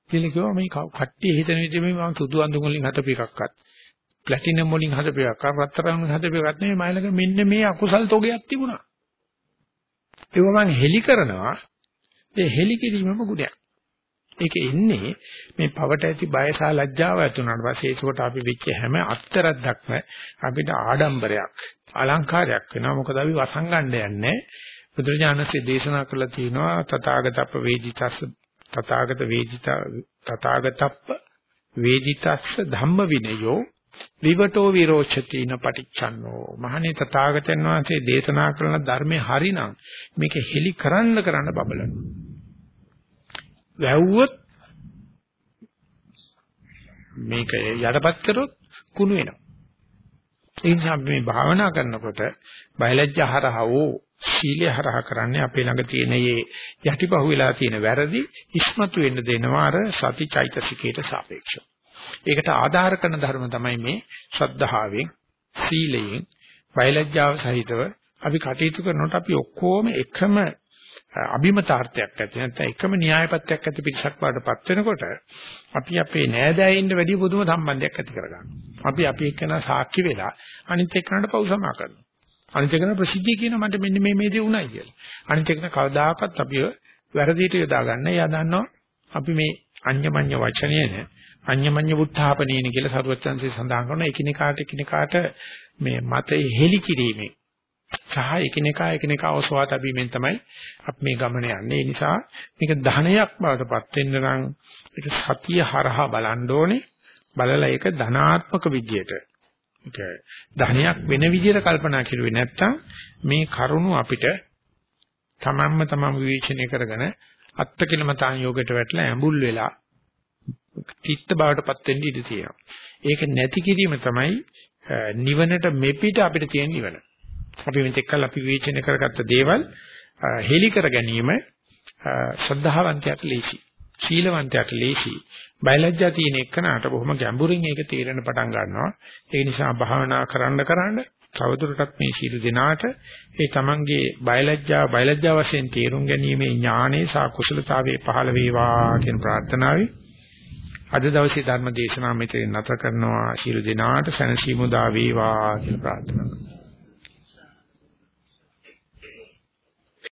Speaker 1: කියලා කිව්වා මේ කට්ටිය හිතන විදිහේ මේ මම සුදු අඳුන් වලින් හදපු එකක්වත් ප්ලැටිනම් වලින් හදපු එකක් රත්තරන් වලින් හදපු එකක් නෙමෙයි මයිලක මෙන්න මේ අකුසල් තෝගයක් තිබුණා. ඒක මම හෙලි කරනවා ඒ හෙලි කිරීමම ගුණයක්. ඒක එන්නේ මේ පවට ඇති බය සහ ලැජ්ජාව ඇති වුණාට පස්සේ ඒකට අපි වෙච්ච හැම අත්තරක්ම අපිට ආඩම්බරයක් අලංකාරයක් වෙනවා. මොකද අපි වසංගණ්ඩ යන්නේ. බුදුරජාණන්සේ දේශනා කළා තියෙනවා තථාගතප්ප වේදිතස්ස තථාගත වේදිත තථාගතප්ප වේදිතස්ස ධම්ම විනයෝ විවටෝ විරෝචති න පටිච්චන්නෝ. මහණේ තථාගතයන් වහන්සේ දේශනා කරන ධර්මයේ හරිනම් මේක හෙලි කරන්න කරන්න බබලන වැව්වොත් මේක යටපත් කරොත් කුණු වෙනවා ඒ නිසා මේ භාවනා කරනකොට බයලජ්‍ය හරහා වූ සීලය හරහා කරන්නේ අපේ ළඟ තියෙන මේ යටිපහුව වෙලා තියෙන වැරදි ඉස්මතු වෙන්න දෙනවා අර සති චෛතසිකයට සාපේක්ෂව. ඒකට ආධාර කරන ධර්ම තමයි මේ ශ්‍රද්ධාවෙන් සීලයෙන් බයලජ්ජාව සහිතව අපි කටයුතු කරනකොට අපි ඔක්කොම එකම අභිමතාර්ථයක් ඇති නැත්නම් එකම න්‍යායපත්‍යක් ඇති පිටසක් වඩපත් වෙනකොට අපි අපේ නෑදෑයින්ට වැඩි පුදුම සම්බන්ධයක් ඇති කරගන්නවා. අපි අපි එක්කන සාක්ෂි වෙලා අනිත් එක්කනට පෞසමා කරනවා. අනිත් එකන ප්‍රසිද්ධිය කියන මට මෙන්න මේ මේ දේ උණයි කියලා. අනිත් එකන කවදාකවත් අපිව වැරදියට යොදා ගන්න. එයා දන්නවා අපි මේ අඤ්ඤමඤ්ඤ වචනයන අඤ්ඤමඤ්ඤ වුත්ථාපනේන කියලා සරුවචන්සේ සඳහන් කරන එකිනෙකාට එකිනෙකාට මේ මතය හෙලි කිරීමේ සහ එකිනෙකා එකිනෙකා ඔසවා තැබීමෙන් තමයි අපි මේ ගමන යන්නේ. ඒ නිසා මේක ධනයක් බවටපත් වෙන්න නම් ඒක සතිය හරහා බලන්න ඕනේ. බලලා ඒක ධනාත්මක විදියට ඒක ධනයක් වෙන විදිහට කල්පනා කරුවේ නැත්තම් මේ කරුණු අපිට තමන්ම තමන් විවේචනය කරගෙන අත්කිලමතාන් යෝගයට වැටලා ඇඹුල් වෙලා චිත්ත බවටපත් වෙන්න ඉඩ තියෙනවා. ඒක නැති කිරීම තමයි නිවනට මෙපිට අපිට තියෙන නිවන. අපි මෙතෙක් කල් අපි විවේචනය කරගත්ත දේවල් හෙලි කර ගැනීම ශ්‍රද්ධාවන්තයට ලේසි. ශීලවන්තයට ලේසි. බයලජ්ජා තියෙන එකනට බොහොම ගැඹුරින් ඒක තේරෙන පටන් ගන්නවා. ඒ නිසා භාවනා කරන්න කරන්න තවදුරටත් මේ ශීල දිනාට ඒ තමන්ගේ බයලජ්ජා බයලජ්ජා වශයෙන් තේරුම් ගැනීමේ ඥානේ සහ කුසලතාවයේ පහළ වේවා කියන ප්‍රාර්ථනාවයි අද දවසේ ධර්ම දේශනාව මෙතන නැත කරනවා ශීල දිනාට සැනසීම උදා වේවා කියලා ප්‍රාර්ථනා කරනවා